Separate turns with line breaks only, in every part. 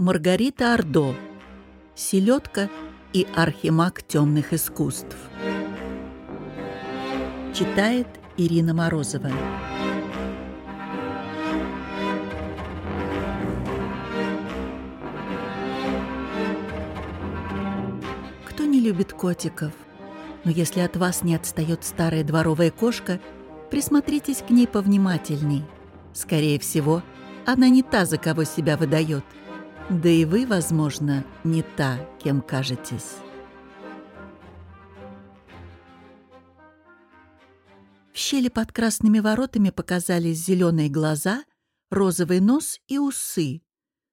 Маргарита Ордо. Селедка и архимаг темных искусств. Читает Ирина Морозова. Кто не любит котиков? Но если от вас не отстает старая дворовая кошка, присмотритесь к ней повнимательней. Скорее всего, она не та, за кого себя выдает – да и вы, возможно, не та, кем кажетесь. В щели под красными воротами показались зеленые глаза, розовый нос и усы.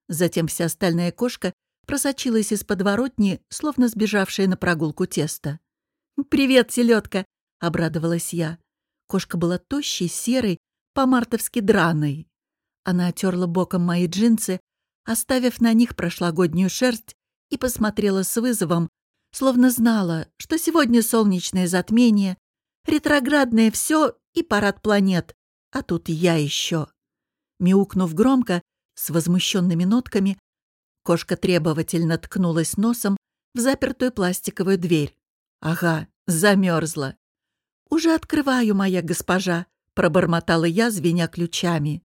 Затем вся остальная кошка просочилась из подворотни, словно сбежавшая на прогулку тесто. «Привет, селедка!» — обрадовалась я. Кошка была тощей, серой, по-мартовски драной. Она отерла боком мои джинсы, оставив на них прошлогоднюю шерсть, и посмотрела с вызовом, словно знала, что сегодня солнечное затмение, ретроградное все и парад планет, а тут я еще. Мяукнув громко, с возмущенными нотками, кошка требовательно ткнулась носом в запертую пластиковую дверь. «Ага, замерзла». «Уже открываю, моя госпожа», — пробормотала я, звеня ключами.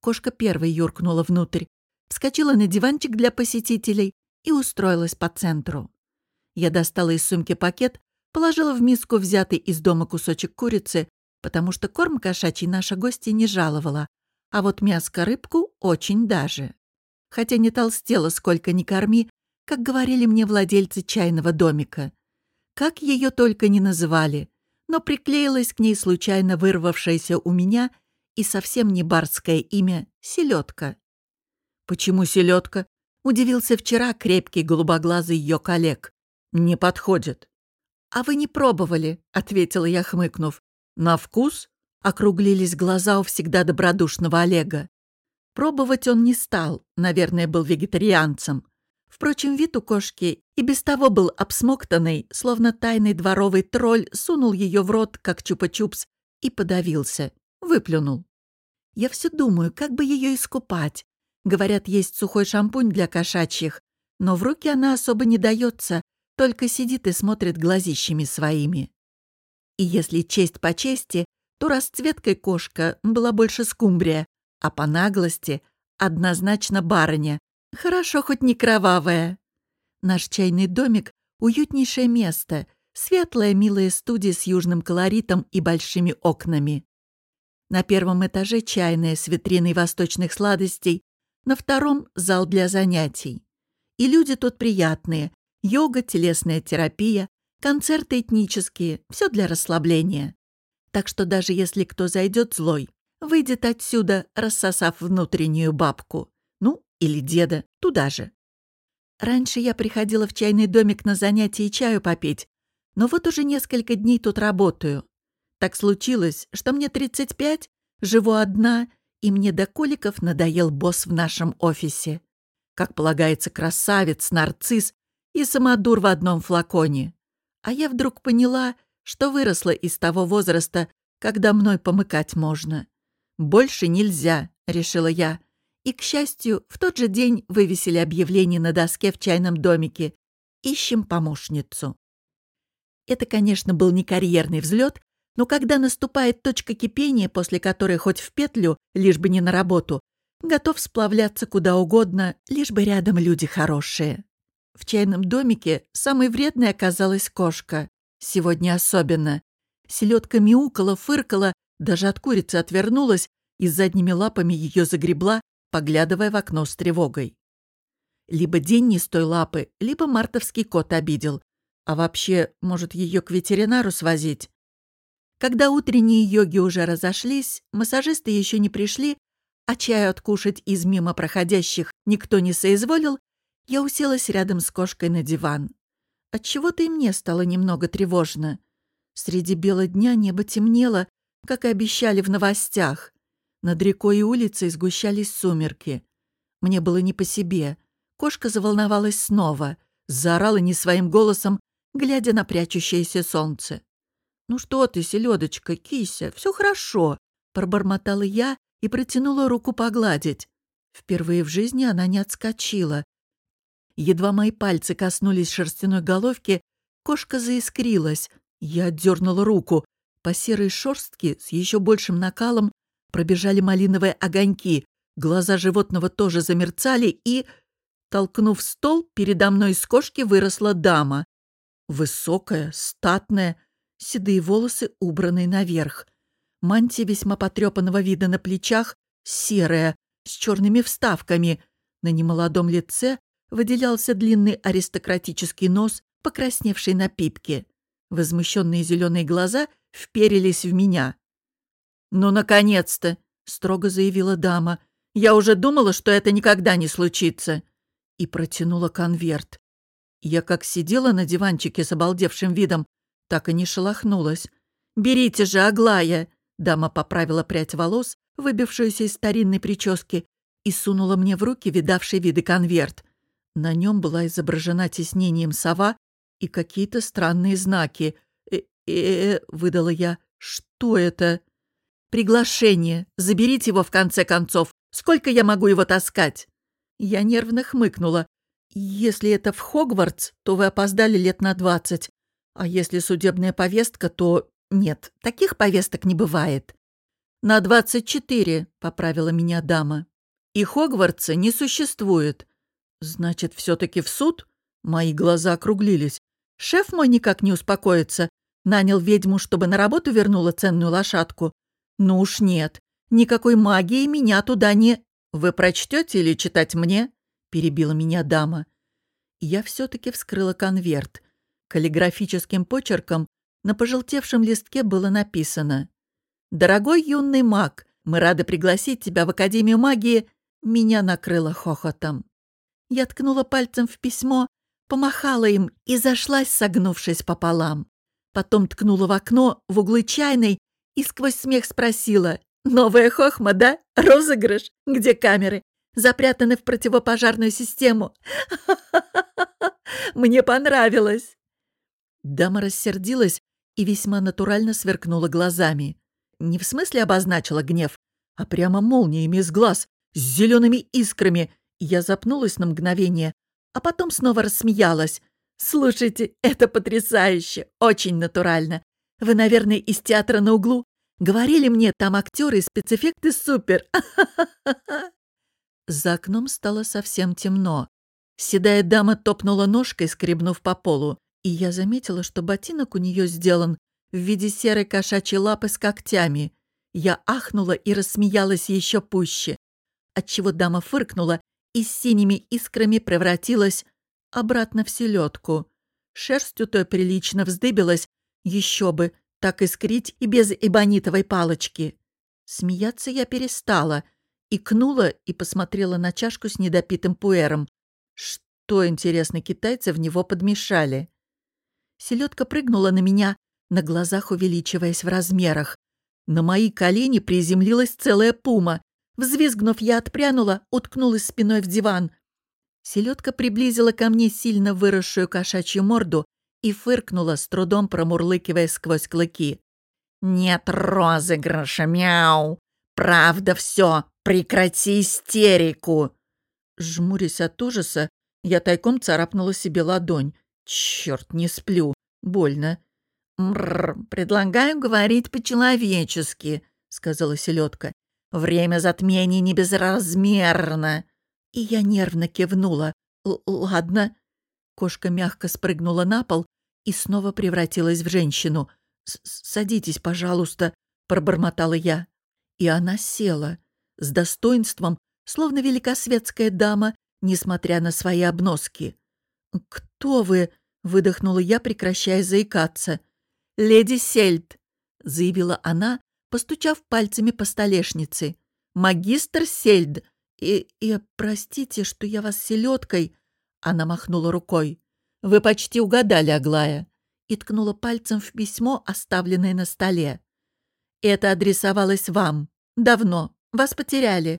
Кошка первой юркнула внутрь, вскочила на диванчик для посетителей и устроилась по центру. Я достала из сумки пакет, положила в миску взятый из дома кусочек курицы, потому что корм кошачий наша гостья не жаловала, а вот мяско-рыбку очень даже. Хотя не толстела сколько ни корми, как говорили мне владельцы чайного домика. Как ее только не называли, но приклеилась к ней случайно вырвавшееся у меня и совсем не барское имя «селедка». «Почему селедка?» — удивился вчера крепкий голубоглазый ее коллег. «Не подходит». «А вы не пробовали», — ответила я, хмыкнув. «На вкус?» — округлились глаза у всегда добродушного Олега. Пробовать он не стал, наверное, был вегетарианцем. Впрочем, вид у кошки и без того был обсмоктанный, словно тайный дворовый тролль сунул ее в рот, как чупа-чупс, и подавился, выплюнул. Я все думаю, как бы ее искупать, Говорят, есть сухой шампунь для кошачьих, но в руки она особо не дается, только сидит и смотрит глазищами своими. И если честь по чести, то расцветкой кошка была больше скумбрия, а по наглости однозначно барыня. Хорошо хоть не кровавая. Наш чайный домик — уютнейшее место, светлая милая студия с южным колоритом и большими окнами. На первом этаже чайная с витриной восточных сладостей, на втором — зал для занятий. И люди тут приятные. Йога, телесная терапия, концерты этнические, все для расслабления. Так что даже если кто зайдет злой, выйдет отсюда, рассосав внутреннюю бабку. Ну, или деда, туда же. Раньше я приходила в чайный домик на занятия и чаю попить, но вот уже несколько дней тут работаю. Так случилось, что мне 35, живу одна — и мне до коликов надоел босс в нашем офисе. Как полагается, красавец, нарцисс и самодур в одном флаконе. А я вдруг поняла, что выросла из того возраста, когда мной помыкать можно. «Больше нельзя», — решила я. И, к счастью, в тот же день вывесили объявление на доске в чайном домике «Ищем помощницу». Это, конечно, был не карьерный взлет, но когда наступает точка кипения, после которой хоть в петлю, лишь бы не на работу, готов сплавляться куда угодно, лишь бы рядом люди хорошие. В чайном домике самой вредной оказалась кошка. Сегодня особенно. Селедка мяукала, фыркала, даже от курицы отвернулась и задними лапами ее загребла, поглядывая в окно с тревогой. Либо день не с той лапы, либо мартовский кот обидел. А вообще, может, ее к ветеринару свозить? Когда утренние йоги уже разошлись, массажисты еще не пришли, а чаю откушать из мимо проходящих никто не соизволил, я уселась рядом с кошкой на диван. Отчего-то и мне стало немного тревожно. Среди бела дня небо темнело, как и обещали в новостях. Над рекой и улицей сгущались сумерки. Мне было не по себе. Кошка заволновалась снова, заорала не своим голосом, глядя на прячущееся солнце. «Ну что ты, селедочка, кися, все хорошо», — пробормотала я и протянула руку погладить. Впервые в жизни она не отскочила. Едва мои пальцы коснулись шерстяной головки, кошка заискрилась. Я отдернула руку. По серой шерстке с еще большим накалом пробежали малиновые огоньки. Глаза животного тоже замерцали, и, толкнув стол, передо мной из кошки выросла дама. Высокая, статная, седые волосы убранные наверх. Мантия весьма потрепанного вида на плечах, серая, с черными вставками. На немолодом лице выделялся длинный аристократический нос, покрасневший на пипке. Возмущенные зеленые глаза вперились в меня. «Ну, наконец-то!» — строго заявила дама. «Я уже думала, что это никогда не случится!» И протянула конверт. Я как сидела на диванчике с обалдевшим видом, так и не шелохнулась. «Берите же, Аглая!» Дама поправила прядь волос, выбившуюся из старинной прически, и сунула мне в руки видавший виды конверт. На нем была изображена тиснением сова и какие-то странные знаки. «Э-э-э», выдала я, — «что это?» «Приглашение. Заберите его в конце концов. Сколько я могу его таскать?» Я нервно хмыкнула. «Если это в Хогвартс, то вы опоздали лет на двадцать. А если судебная повестка, то нет, таких повесток не бывает». «На двадцать четыре», — поправила меня дама. «И Хогвартса не существует». «Значит, все-таки в суд?» Мои глаза округлились. «Шеф мой никак не успокоится. Нанял ведьму, чтобы на работу вернула ценную лошадку. Ну уж нет. Никакой магии меня туда не... Вы прочтете или читать мне?» Перебила меня дама. Я все-таки вскрыла конверт. Каллиграфическим почерком на пожелтевшем листке было написано «Дорогой юный маг, мы рады пригласить тебя в Академию магии». Меня накрыло хохотом. Я ткнула пальцем в письмо, помахала им и зашлась, согнувшись пополам. Потом ткнула в окно в углы чайной и сквозь смех спросила «Новая хохма, да? Розыгрыш? Где камеры? Запрятаны в противопожарную систему. Мне понравилось!» Дама рассердилась и весьма натурально сверкнула глазами. Не в смысле обозначила гнев, а прямо молниями из глаз, с зелеными искрами. Я запнулась на мгновение, а потом снова рассмеялась. «Слушайте, это потрясающе, очень натурально. Вы, наверное, из театра на углу? Говорили мне, там актеры и спецэффекты супер. За окном стало совсем темно. Седая дама топнула ножкой, скребнув по полу, и я заметила, что ботинок у нее сделан в виде серой кошачьей лапы с когтями. Я ахнула и рассмеялась еще пуще, отчего дама фыркнула и с синими искрами превратилась обратно в селедку. Шерсть у той прилично вздыбилась, еще бы, так искрить и без эбонитовой палочки. Смеяться я перестала, икнула и посмотрела на чашку с недопитым пуэром. Что, интересно, китайцы в него подмешали? Селедка прыгнула на меня, на глазах увеличиваясь в размерах. На мои колени приземлилась целая пума. Взвизгнув, я отпрянула, уткнулась спиной в диван. Селедка приблизила ко мне сильно выросшую кошачью морду и фыркнула, с трудом промурлыкивая сквозь клыки. «Нет розыгрыша, мяу! Правда все! Прекрати истерику!» Жмурясь от ужаса, я тайком царапнула себе ладонь. Черт, не сплю. Больно. «Мррр, предлагаю говорить по-человечески», — сказала селедка. «Время затмения не безразмерно». И я нервно кивнула. «Ладно». Кошка мягко спрыгнула на пол и снова превратилась в женщину. «Садитесь, пожалуйста», — пробормотала я. И она села, с достоинством, словно великосветская дама, несмотря на свои обноски. «Кто вы?» — выдохнула я, прекращая заикаться. «Леди Сельд», — заявила она, постучав пальцами по столешнице. «Магистр Сельд. И, и простите, что я вас селедкой...» Она махнула рукой. «Вы почти угадали, Аглая», и ткнула пальцем в письмо, оставленное на столе. «Это адресовалось вам. Давно. Вас потеряли.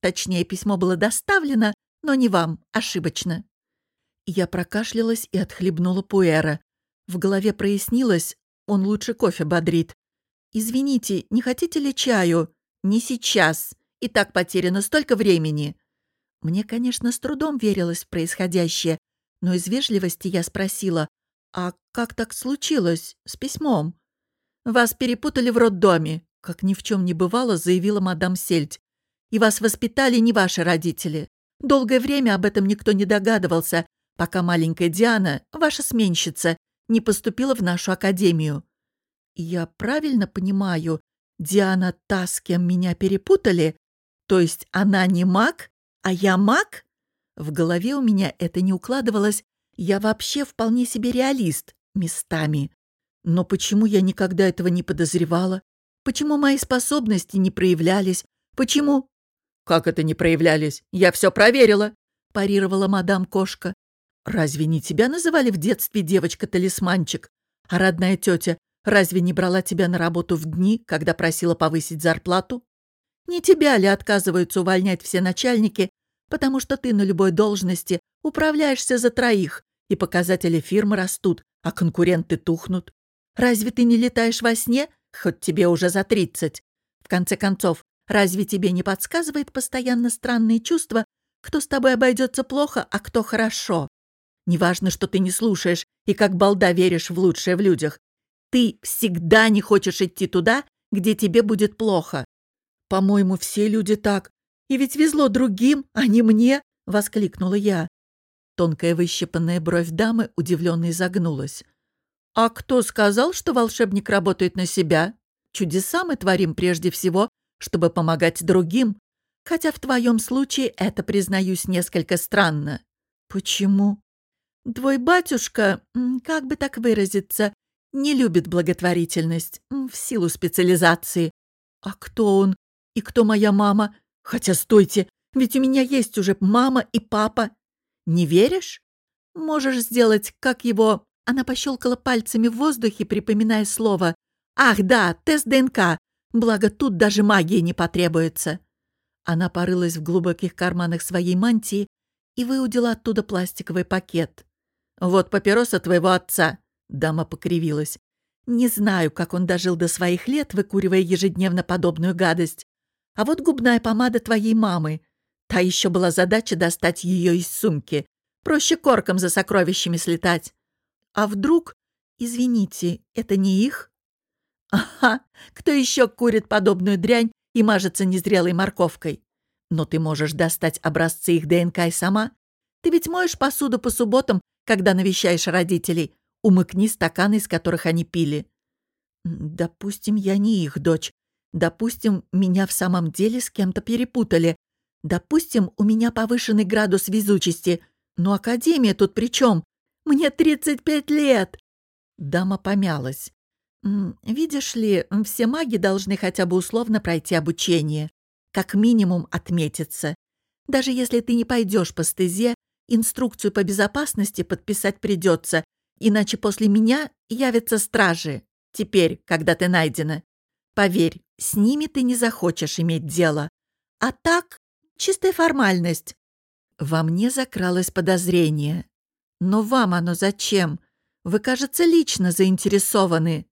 Точнее, письмо было доставлено, но не вам, ошибочно». Я прокашлялась и отхлебнула пуэра. В голове прояснилось, он лучше кофе бодрит. «Извините, не хотите ли чаю?» «Не сейчас. И так потеряно столько времени!» Мне, конечно, с трудом верилось в происходящее, но из вежливости я спросила, «А как так случилось с письмом?» «Вас перепутали в роддоме», — как ни в чем не бывало, заявила мадам Сельдь. «И вас воспитали не ваши родители. Долгое время об этом никто не догадывался, пока маленькая Диана, ваша сменщица, не поступила в нашу академию. Я правильно понимаю, Диана та, с кем меня перепутали? То есть она не маг, а я маг? В голове у меня это не укладывалось. Я вообще вполне себе реалист местами. Но почему я никогда этого не подозревала? Почему мои способности не проявлялись? Почему... «Как это не проявлялись? Я все проверила!» — парировала мадам Кошка. «Разве не тебя называли в детстве девочка-талисманчик? А родная тетя разве не брала тебя на работу в дни, когда просила повысить зарплату? Не тебя ли отказываются увольнять все начальники, потому что ты на любой должности управляешься за троих, и показатели фирмы растут, а конкуренты тухнут? Разве ты не летаешь во сне, хоть тебе уже за тридцать? В конце концов, Разве тебе не подсказывает постоянно странные чувства, кто с тобой обойдется плохо, а кто хорошо? Неважно, что ты не слушаешь и как балда веришь в лучшее в людях. Ты всегда не хочешь идти туда, где тебе будет плохо. По-моему, все люди так. И ведь везло другим, а не мне, — воскликнула я. Тонкая выщипанная бровь дамы удивленно изогнулась. «А кто сказал, что волшебник работает на себя? Чудеса мы творим прежде всего чтобы помогать другим, хотя в твоем случае это, признаюсь, несколько странно. Почему? Твой батюшка, как бы так выразиться, не любит благотворительность в силу специализации. А кто он? И кто моя мама? Хотя стойте, ведь у меня есть уже мама и папа. Не веришь? Можешь сделать, как его... Она пощелкала пальцами в воздухе, припоминая слово. «Ах, да, тест ДНК. Благо, тут даже магии не потребуется. Она порылась в глубоких карманах своей мантии и выудила оттуда пластиковый пакет. «Вот папироса твоего отца», — дама покривилась. «Не знаю, как он дожил до своих лет, выкуривая ежедневно подобную гадость. А вот губная помада твоей мамы. Та еще была задача достать ее из сумки. Проще корком за сокровищами слетать. А вдруг... Извините, это не их?» Ага, кто еще курит подобную дрянь и мажется незрелой морковкой? Но ты можешь достать образцы их ДНК и сама. Ты ведь моешь посуду по субботам, когда навещаешь родителей. Умыкни стаканы, из которых они пили. Допустим, я не их дочь. Допустим, меня в самом деле с кем-то перепутали. Допустим, у меня повышенный градус везучести. Но Академия тут при чем? Мне 35 лет!» Дама помялась. «Видишь ли, все маги должны хотя бы условно пройти обучение, как минимум отметиться. Даже если ты не пойдешь по стезе, инструкцию по безопасности подписать придется, иначе после меня явятся стражи. Теперь, когда ты найдена. Поверь, с ними ты не захочешь иметь дело. А так, чистая формальность». Во мне закралось подозрение. «Но вам оно зачем? Вы, кажется, лично заинтересованы».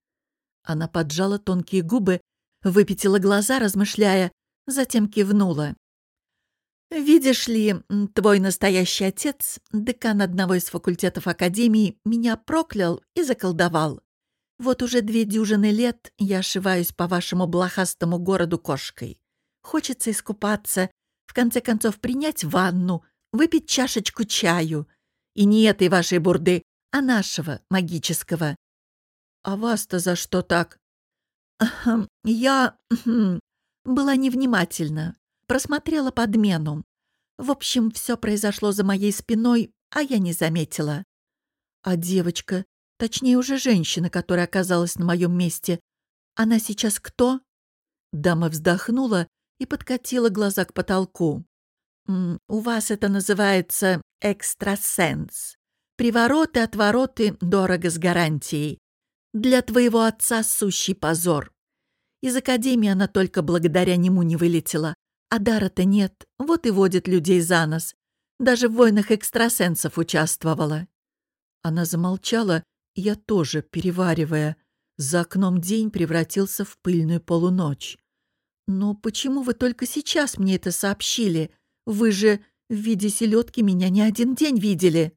Она поджала тонкие губы, выпятила глаза, размышляя, затем кивнула. «Видишь ли, твой настоящий отец, декан одного из факультетов Академии, меня проклял и заколдовал. Вот уже две дюжины лет я ошиваюсь по вашему блохастому городу кошкой. Хочется искупаться, в конце концов принять ванну, выпить чашечку чаю. И не этой вашей бурды, а нашего, магического. «А вас-то за что так?» «Я была невнимательна, просмотрела подмену. В общем, все произошло за моей спиной, а я не заметила. А девочка, точнее уже женщина, которая оказалась на моем месте, она сейчас кто?» Дама вздохнула и подкатила глаза к потолку. «У вас это называется экстрасенс. Привороты-отвороты дорого с гарантией. Для твоего отца сущий позор. Из академии она только благодаря нему не вылетела. А дара-то нет, вот и водит людей за нос. Даже в войнах экстрасенсов участвовала. Она замолчала, я тоже, переваривая. За окном день превратился в пыльную полуночь. Но почему вы только сейчас мне это сообщили? Вы же в виде селедки меня не один день видели.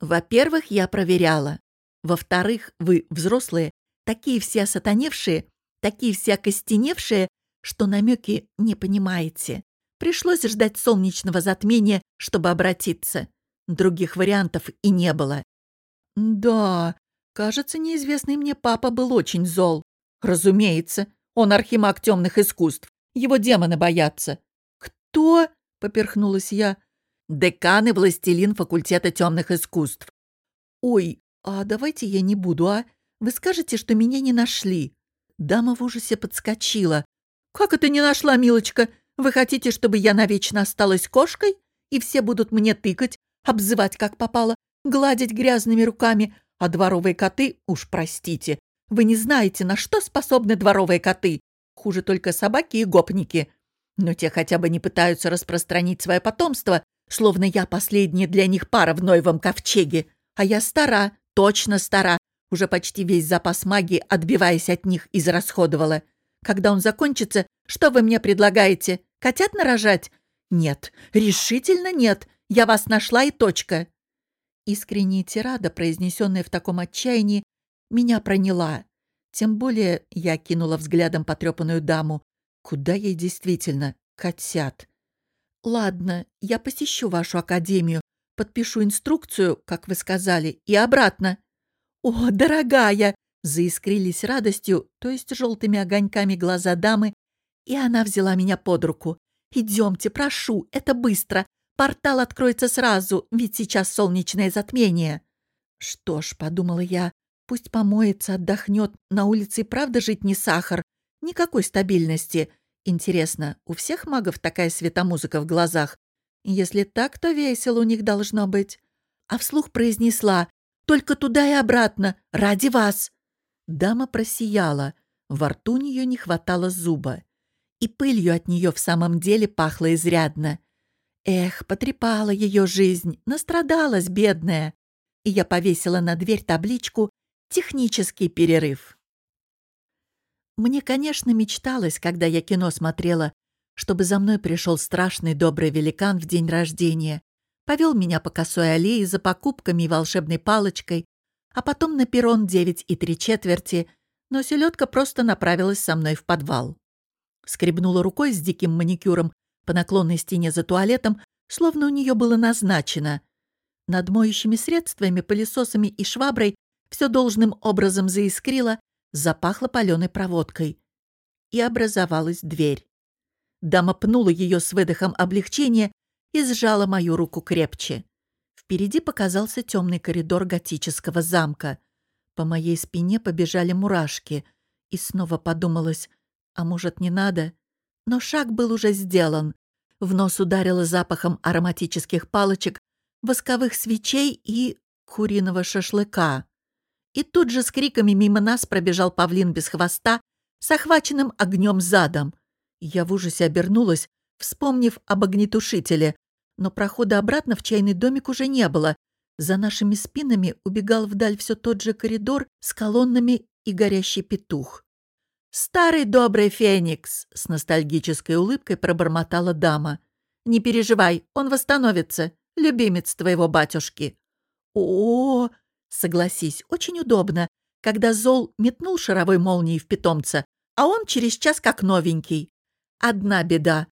Во-первых, я проверяла. Во-вторых, вы, взрослые, такие все осатаневшие, такие все окостеневшие, что намеки не понимаете. Пришлось ждать солнечного затмения, чтобы обратиться. Других вариантов и не было. Да, кажется, неизвестный мне папа был очень зол. Разумеется, он архимаг темных искусств. Его демоны боятся. Кто? Поперхнулась я. Декан и властелин факультета темных искусств. Ой, а давайте я не буду, а? Вы скажете, что меня не нашли. Дама в ужасе подскочила. «Как это не нашла, милочка? Вы хотите, чтобы я навечно осталась кошкой? И все будут мне тыкать, обзывать как попало, гладить грязными руками, а дворовые коты, уж простите, вы не знаете, на что способны дворовые коты. Хуже только собаки и гопники. Но те хотя бы не пытаются распространить свое потомство, словно я последняя для них пара в Ноевом ковчеге. А я стара, точно стара, уже почти весь запас магии, отбиваясь от них, израсходовала. Когда он закончится, что вы мне предлагаете? Котят нарожать? Нет, решительно нет. Я вас нашла и точка. Искренняя тирада, произнесенная в таком отчаянии, меня проняла. Тем более я кинула взглядом потрепанную даму. Куда ей действительно котят? Ладно, я посещу вашу академию, подпишу инструкцию, как вы сказали, и обратно. О, дорогая! Заискрились радостью, то есть желтыми огоньками глаза дамы, и она взяла меня под руку. «Идемте, прошу, это быстро. Портал откроется сразу, ведь сейчас солнечное затмение». «Что ж», — подумала я, — «пусть помоется, отдохнет. На улице и правда жить не сахар. Никакой стабильности. Интересно, у всех магов такая светомузыка в глазах? Если так, то весело у них должно быть». А вслух произнесла «Только туда и обратно, ради вас». Дама просияла. Во рту у нее не хватало зуба. И пылью от нее в самом деле пахло изрядно. Эх, потрепала ее жизнь, настрадалась бедная. И я повесила на дверь табличку «Технический перерыв». Мне, конечно, мечталось, когда я кино смотрела, чтобы за мной пришел страшный добрый великан в день рождения, повел меня по косой аллее за покупками и волшебной палочкой, а потом на перрон девять и три четверти, но селедка просто направилась со мной в подвал. Скребнула рукой с диким маникюром по наклонной стене за туалетом, словно у нее было назначено. Над моющими средствами, пылесосами и шваброй все должным образом заискрило, запахло паленой проводкой. И образовалась дверь. Дама пнула ее с выдохом облегчения и сжала мою руку крепче. Впереди показался темный коридор готического замка. По моей спине побежали мурашки. И снова подумалось, а может, не надо? Но шаг был уже сделан. В нос ударило запахом ароматических палочек, восковых свечей и куриного шашлыка. И тут же с криками мимо нас пробежал павлин без хвоста с охваченным огнем задом. Я в ужасе обернулась, вспомнив об огнетушителе, но прохода обратно в чайный домик уже не было. За нашими спинами убегал вдаль все тот же коридор с колоннами и горящий петух. «Старый добрый Феникс!» — с ностальгической улыбкой пробормотала дама. «Не переживай, он восстановится, любимец твоего батюшки». «О, -о, -о согласись, очень удобно, когда Зол метнул шаровой молнией в питомца, а он через час как новенький. Одна беда.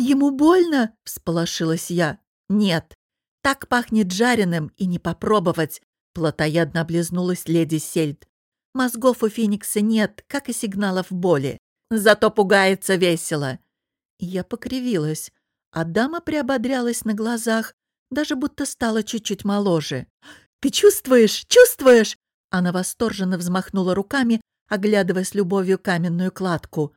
«Ему больно?» — всполошилась я. «Нет. Так пахнет жареным и не попробовать», — плотоядно облизнулась леди Сельд. «Мозгов у Феникса нет, как и сигналов боли. Зато пугается весело». Я покривилась, а дама приободрялась на глазах, даже будто стала чуть-чуть моложе. «Ты чувствуешь? Чувствуешь?» Она восторженно взмахнула руками, оглядывая с любовью каменную кладку.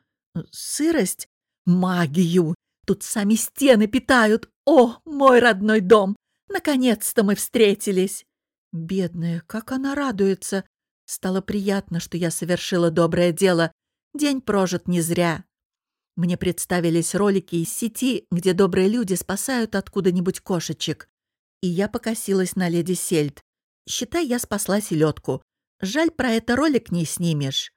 «Сырость? Магию! Тут сами стены питают. О, мой родной дом! Наконец-то мы встретились!» Бедная, как она радуется! Стало приятно, что я совершила доброе дело. День прожит не зря. Мне представились ролики из сети, где добрые люди спасают откуда-нибудь кошечек. И я покосилась на леди Сельд. Считай, я спасла селедку. Жаль, про это ролик не снимешь.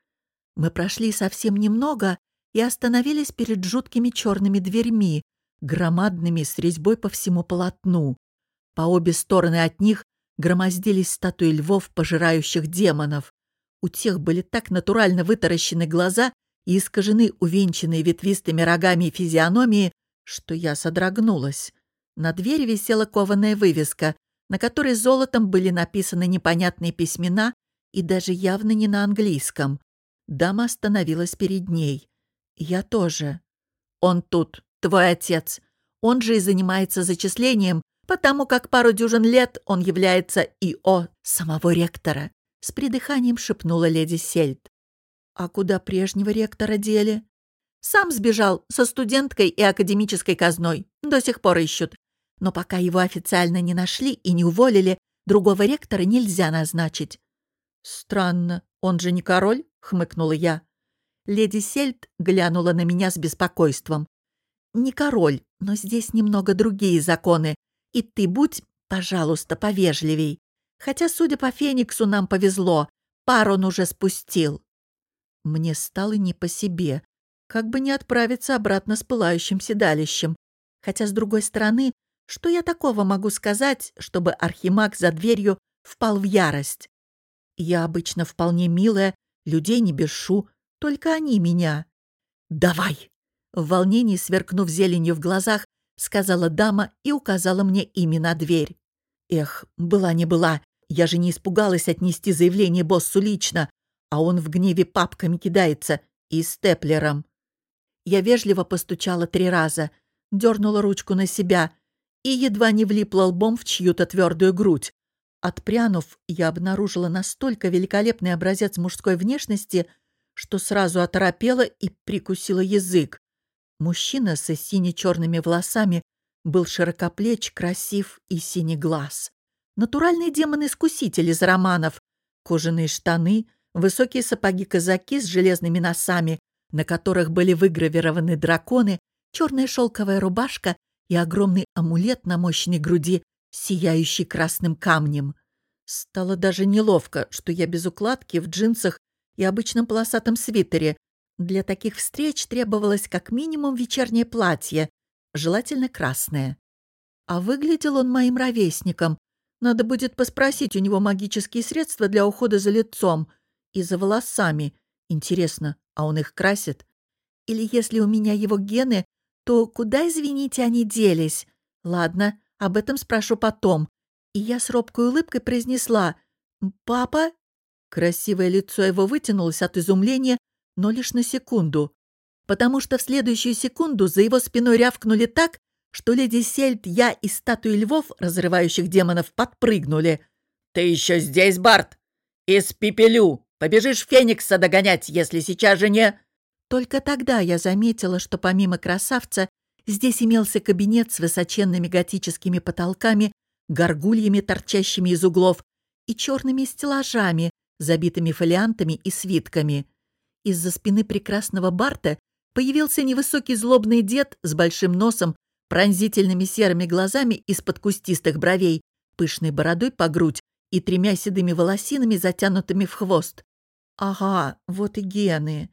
Мы прошли совсем немного, и остановились перед жуткими черными дверьми, громадными с резьбой по всему полотну. По обе стороны от них громоздились статуи львов, пожирающих демонов. У тех были так натурально вытаращены глаза и искажены увенчанные ветвистыми рогами физиономии, что я содрогнулась. На двери висела кованая вывеска, на которой золотом были написаны непонятные письмена и даже явно не на английском. Дама остановилась перед ней. Я тоже. Он тут, твой отец. Он же и занимается зачислением, потому как пару дюжин лет он является ИО самого ректора. С придыханием шепнула леди Сельд. А куда прежнего ректора дели? Сам сбежал со студенткой и академической казной. До сих пор ищут. Но пока его официально не нашли и не уволили, другого ректора нельзя назначить. «Странно, он же не король?» — хмыкнула я. Леди Сельд глянула на меня с беспокойством. «Не король, но здесь немного другие законы, и ты будь, пожалуйста, повежливей. Хотя, судя по Фениксу, нам повезло, пар он уже спустил». Мне стало не по себе, как бы не отправиться обратно с пылающим седалищем. Хотя, с другой стороны, что я такого могу сказать, чтобы архимаг за дверью впал в ярость? Я обычно вполне милая, людей не бешу, только они меня. «Давай!» В волнении, сверкнув зеленью в глазах, сказала дама и указала мне имя дверь. Эх, была не была, я же не испугалась отнести заявление боссу лично, а он в гневе папками кидается и степлером. Я вежливо постучала три раза, дернула ручку на себя и едва не влипла лбом в чью-то твердую грудь. Отпрянув, я обнаружила настолько великолепный образец мужской внешности, что сразу оторопела и прикусила язык. Мужчина с сине-черными волосами был широкоплеч, красив и синеглаз. Натуральный демон-искуситель из романов. Кожаные штаны, высокие сапоги-казаки с железными носами, на которых были выгравированы драконы, черная шелковая рубашка и огромный амулет на мощной груди, сияющий красным камнем. Стало даже неловко, что я без укладки, в джинсах и обычном полосатом свитере. Для таких встреч требовалось как минимум вечернее платье, желательно красное. А выглядел он моим ровесником. Надо будет поспросить у него магические средства для ухода за лицом и за волосами. Интересно, а он их красит? Или если у меня его гены, то куда, извините, они делись? Ладно, об этом спрошу потом. И я с робкой улыбкой произнесла «Папа?» Красивое лицо его вытянулось от изумления, но лишь на секунду. Потому что в следующую секунду за его спиной рявкнули так, что леди Сельд, я и статуи львов, разрывающих демонов, подпрыгнули. «Ты еще здесь, Барт? Испепелю! Побежишь Феникса догонять, если сейчас же не...» Только тогда я заметила, что помимо красавца здесь имелся кабинет с высоченными готическими потолками, горгульями, торчащими из углов, и черными стеллажами, забитыми фолиантами и свитками. Из-за спины прекрасного Барта появился невысокий злобный дед с большим носом, пронзительными серыми глазами из-под кустистых бровей, пышной бородой по грудь и тремя седыми волосинами, затянутыми в хвост. Ага, вот и гены.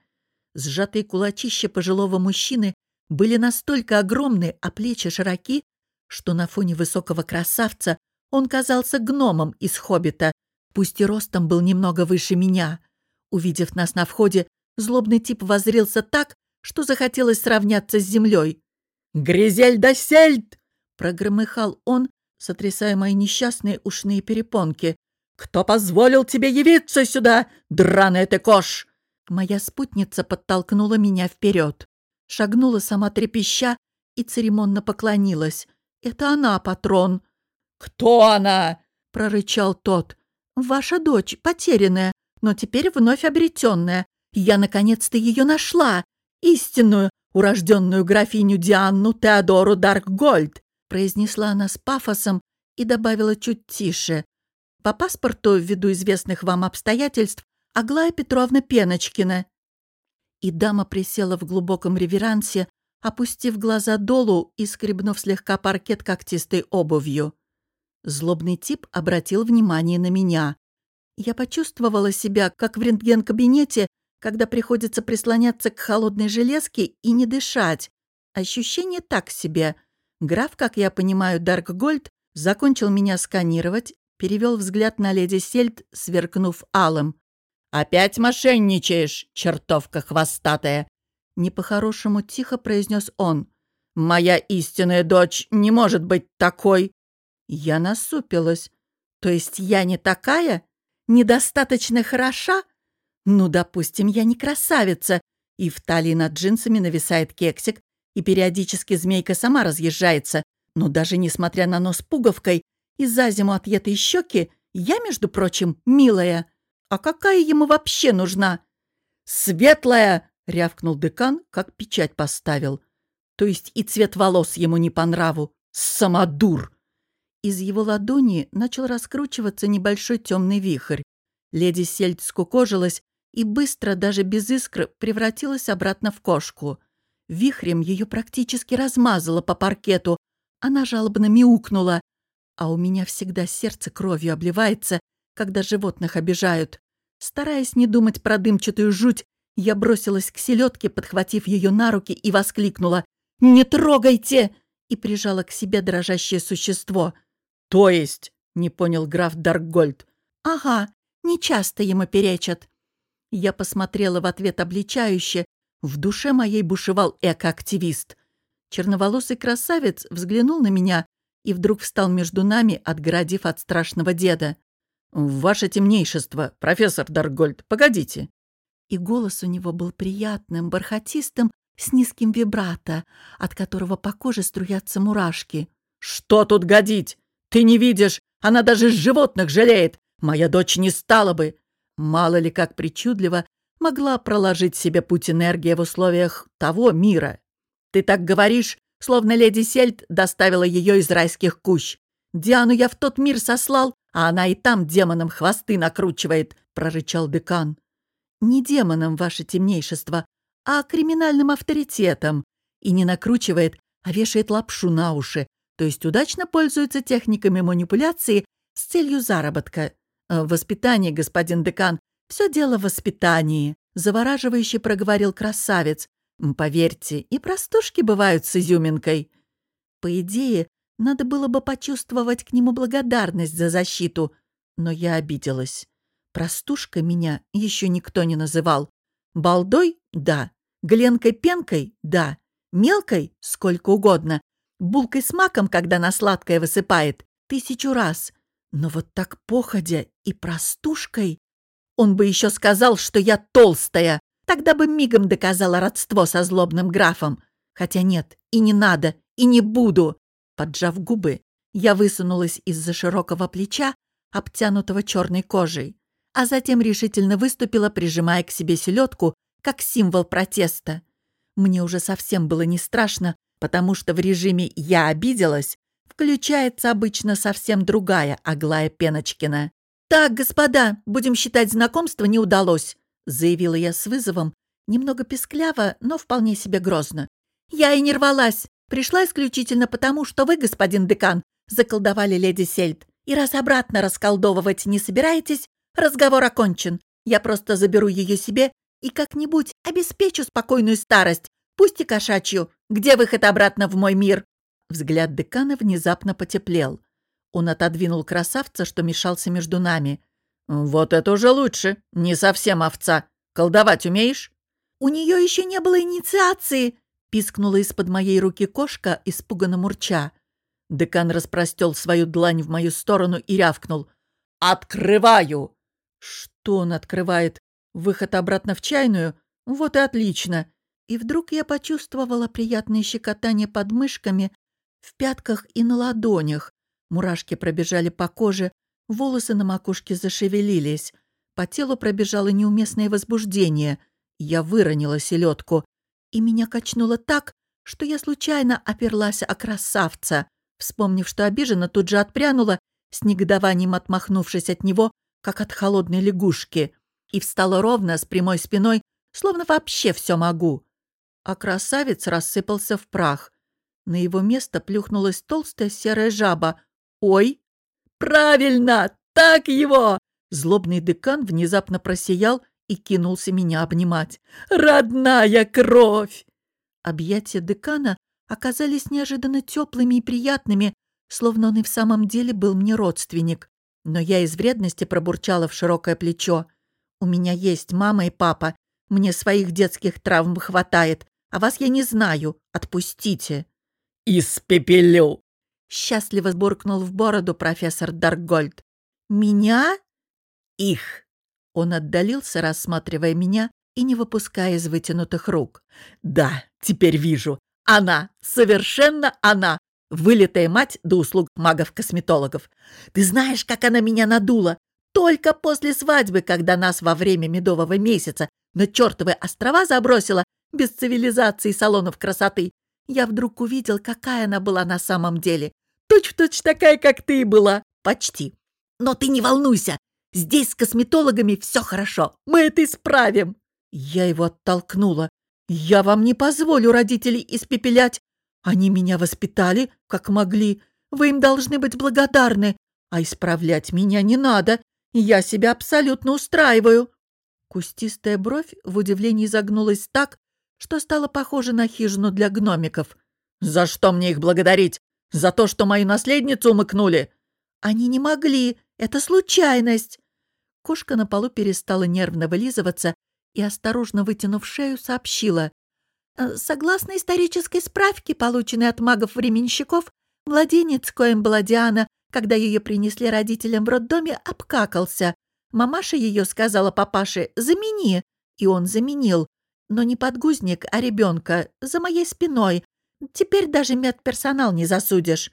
Сжатые кулачища пожилого мужчины были настолько огромны, а плечи широки, что на фоне высокого красавца он казался гномом из «Хоббита», пусть и ростом был немного выше меня. Увидев нас на входе, злобный тип возрился так, что захотелось сравняться с землей. «Гризель да сельд!» — прогромыхал он, сотрясая мои несчастные ушные перепонки. «Кто позволил тебе явиться сюда, драная ты кош?» Моя спутница подтолкнула меня вперед. Шагнула сама трепеща и церемонно поклонилась. «Это она, патрон!» «Кто она?» — прорычал тот. «Ваша дочь, потерянная, но теперь вновь обретенная. Я наконец-то ее нашла. Истинную, урожденную графиню Дианну Теодору Даркгольд», произнесла она с пафосом и добавила чуть тише. «По паспорту, ввиду известных вам обстоятельств, Аглая Петровна Пеночкина». И дама присела в глубоком реверансе, опустив глаза долу и скребнув слегка паркет когтистой обувью. Злобный тип обратил внимание на меня. Я почувствовала себя, как в рентген-кабинете, когда приходится прислоняться к холодной железке и не дышать. Ощущение так себе. Граф, как я понимаю, Даркгольд, закончил меня сканировать, перевел взгляд на леди Сельд, сверкнув алым. «Опять мошенничаешь, чертовка хвостатая!» Не по-хорошему тихо произнес он. «Моя истинная дочь не может быть такой!» Я насупилась. «То есть я не такая? Недостаточно хороша? Ну, допустим, я не красавица, и в талии над джинсами нависает кексик, и периодически змейка сама разъезжается, но даже несмотря на нос пуговкой и за зиму отъетые щеки, я, между прочим, милая. А какая ему вообще нужна? «Светлая!» — рявкнул декан, как печать поставил. То есть и цвет волос ему не по нраву. Самодур! Из его ладони начал раскручиваться небольшой темный вихрь. Леди Сельдь скукожилась и быстро, даже без искр, превратилась обратно в кошку. Вихрем ее практически размазало по паркету. Она жалобно мяукнула. А у меня всегда сердце кровью обливается, когда животных обижают. Стараясь не думать про дымчатую жуть, я бросилась к селедке, подхватив ее на руки и воскликнула «Не трогайте!» и прижала к себе дрожащее существо. «То есть?» — не понял граф Даркгольд. «Ага, нечасто ему перечат». Я посмотрела в ответ обличающе. В душе моей бушевал экоактивист. Черноволосый красавец взглянул на меня и вдруг встал между нами, отгородив от страшного деда. «Ваше темнейшество, профессор Даргольд, погодите!» И голос у него был приятным, бархатистым, с низким вибрато, от которого по коже струятся мурашки. «Что тут годить? Ты не видишь? Она даже животных жалеет! Моя дочь не стала бы! Мало ли как причудливо могла проложить себе путь энергия в условиях того мира. Ты так говоришь, словно леди Сельд доставила ее из райских кущ. Диану я в тот мир сослал, а она и там демоном хвосты накручивает», — прорычал декан. «Не демоном, ваше темнейшество, а криминальным авторитетом. И не накручивает, а вешает лапшу на уши, то есть удачно пользуется техниками манипуляции с целью заработка. Э, «Воспитание, господин декан, все дело в воспитании», — завораживающе проговорил красавец. «Поверьте, и простушки бывают с изюминкой». По идее, надо было бы почувствовать к нему благодарность за защиту, но я обиделась. Простушка меня еще никто не называл. Балдой — да. Гленкой-пенкой — да. Мелкой — сколько угодно. Булкой с маком, когда на сладкое высыпает — тысячу раз. Но вот так походя и простушкой... Он бы еще сказал, что я толстая. Тогда бы мигом доказала родство со злобным графом. Хотя нет, и не надо, и не буду. Поджав губы, я высунулась из-за широкого плеча, обтянутого черной кожей, а затем решительно выступила, прижимая к себе селедку, как символ протеста. Мне уже совсем было не страшно, потому что в режиме «я обиделась» включается обычно совсем другая Аглая Пеночкина. «Так, господа, будем считать, знакомство не удалось», заявила я с вызовом, немного пескляво, но вполне себе грозно. «Я и не рвалась. Пришла исключительно потому, что вы, господин декан, заколдовали леди Сельд. И раз обратно расколдовывать не собираетесь, разговор окончен. Я просто заберу ее себе и как-нибудь обеспечу спокойную старость, пусть и кошачью. Где выход обратно в мой мир?» Взгляд декана внезапно потеплел. Он отодвинул красавца, что мешался между нами. «Вот это уже лучше. Не совсем овца. Колдовать умеешь?» «У нее еще не было инициации!» — пискнула из-под моей руки кошка, испуганно мурча. Декан распростел свою длань в мою сторону и рявкнул. «Открываю!» Что он открывает? Выход обратно в чайную? Вот и отлично. И вдруг я почувствовала приятное щекотание под мышками, в пятках и на ладонях. Мурашки пробежали по коже, волосы на макушке зашевелились. По телу пробежало неуместное возбуждение. Я выронила селедку, и меня качнуло так, что я случайно оперлась о красавца. Вспомнив, что обижена, тут же отпрянула, с негодованием отмахнувшись от него, как от холодной лягушки, и встала ровно, с прямой спиной, словно вообще все могу. А красавец рассыпался в прах. На его место плюхнулась толстая серая жаба. «Ой!» «Правильно! Так его!» Злобный декан внезапно просиял и кинулся меня обнимать. «Родная кровь!» Объятия декана оказались неожиданно теплыми и приятными, словно он и в самом деле был мне родственник. Но я из вредности пробурчала в широкое плечо. «У меня есть мама и папа. Мне своих детских травм хватает, а вас я не знаю. Отпустите».
«Испепелю!»
— счастливо сбуркнул в бороду профессор Даркгольд. «Меня?» «Их!» Он отдалился, рассматривая меня и не выпуская из вытянутых рук. «Да, теперь вижу. Она, совершенно она, вылитая мать до услуг магов-косметологов. Ты знаешь, как она меня надула? Только после свадьбы, когда нас во время медового месяца на чертовы острова забросила, без цивилизации и салонов красоты, я вдруг увидел, какая она была на самом деле. Точь-в-точь -точь такая, как ты была. Почти. Но ты не волнуйся. Здесь с косметологами все хорошо. Мы это исправим. Я его оттолкнула. «Я вам не позволю родителей испепелять. Они меня воспитали, как могли. Вы им должны быть благодарны. А исправлять меня не надо. Я себя абсолютно устраиваю». Кустистая бровь в удивлении загнулась так, что стала похожа на хижину для гномиков. «За что мне их благодарить? За то, что мою наследницу умыкнули?» «Они не могли. Это случайность». Кошка на полу перестала нервно вылизываться и, осторожно вытянув шею, сообщила. «Э, «Согласно исторической справке, полученной от магов-временщиков, младенец, коем была Диана, когда ее принесли родителям в роддоме, обкакался. Мамаша ее сказала папаше «замени», и он заменил. Но не подгузник, а ребенка, за моей спиной. Теперь даже медперсонал не засудишь.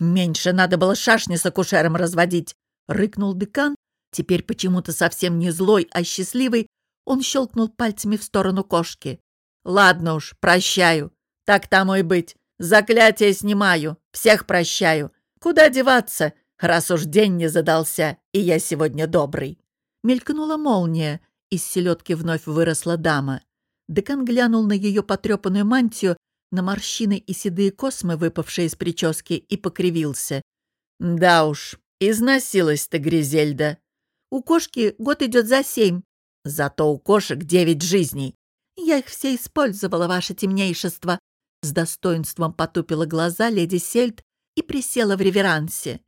«Меньше надо было шашни с акушером разводить», — рыкнул декан, теперь почему-то совсем не злой, а счастливый, он щелкнул пальцами в сторону кошки. «Ладно уж, прощаю. Так тому и быть. Заклятие снимаю. Всех прощаю. Куда деваться, раз уж день не задался, и я сегодня добрый?» Мелькнула молния. Из селедки вновь выросла дама. Декан глянул на ее потрепанную мантию, на морщины и седые космы, выпавшие из прически, и покривился. «Да уж, износилась ты, Гризельда. У кошки год идет за семь, Зато у кошек девять жизней. Я их все использовала, ваше темнейшество. С достоинством потупила глаза леди Сельд и присела в реверансе.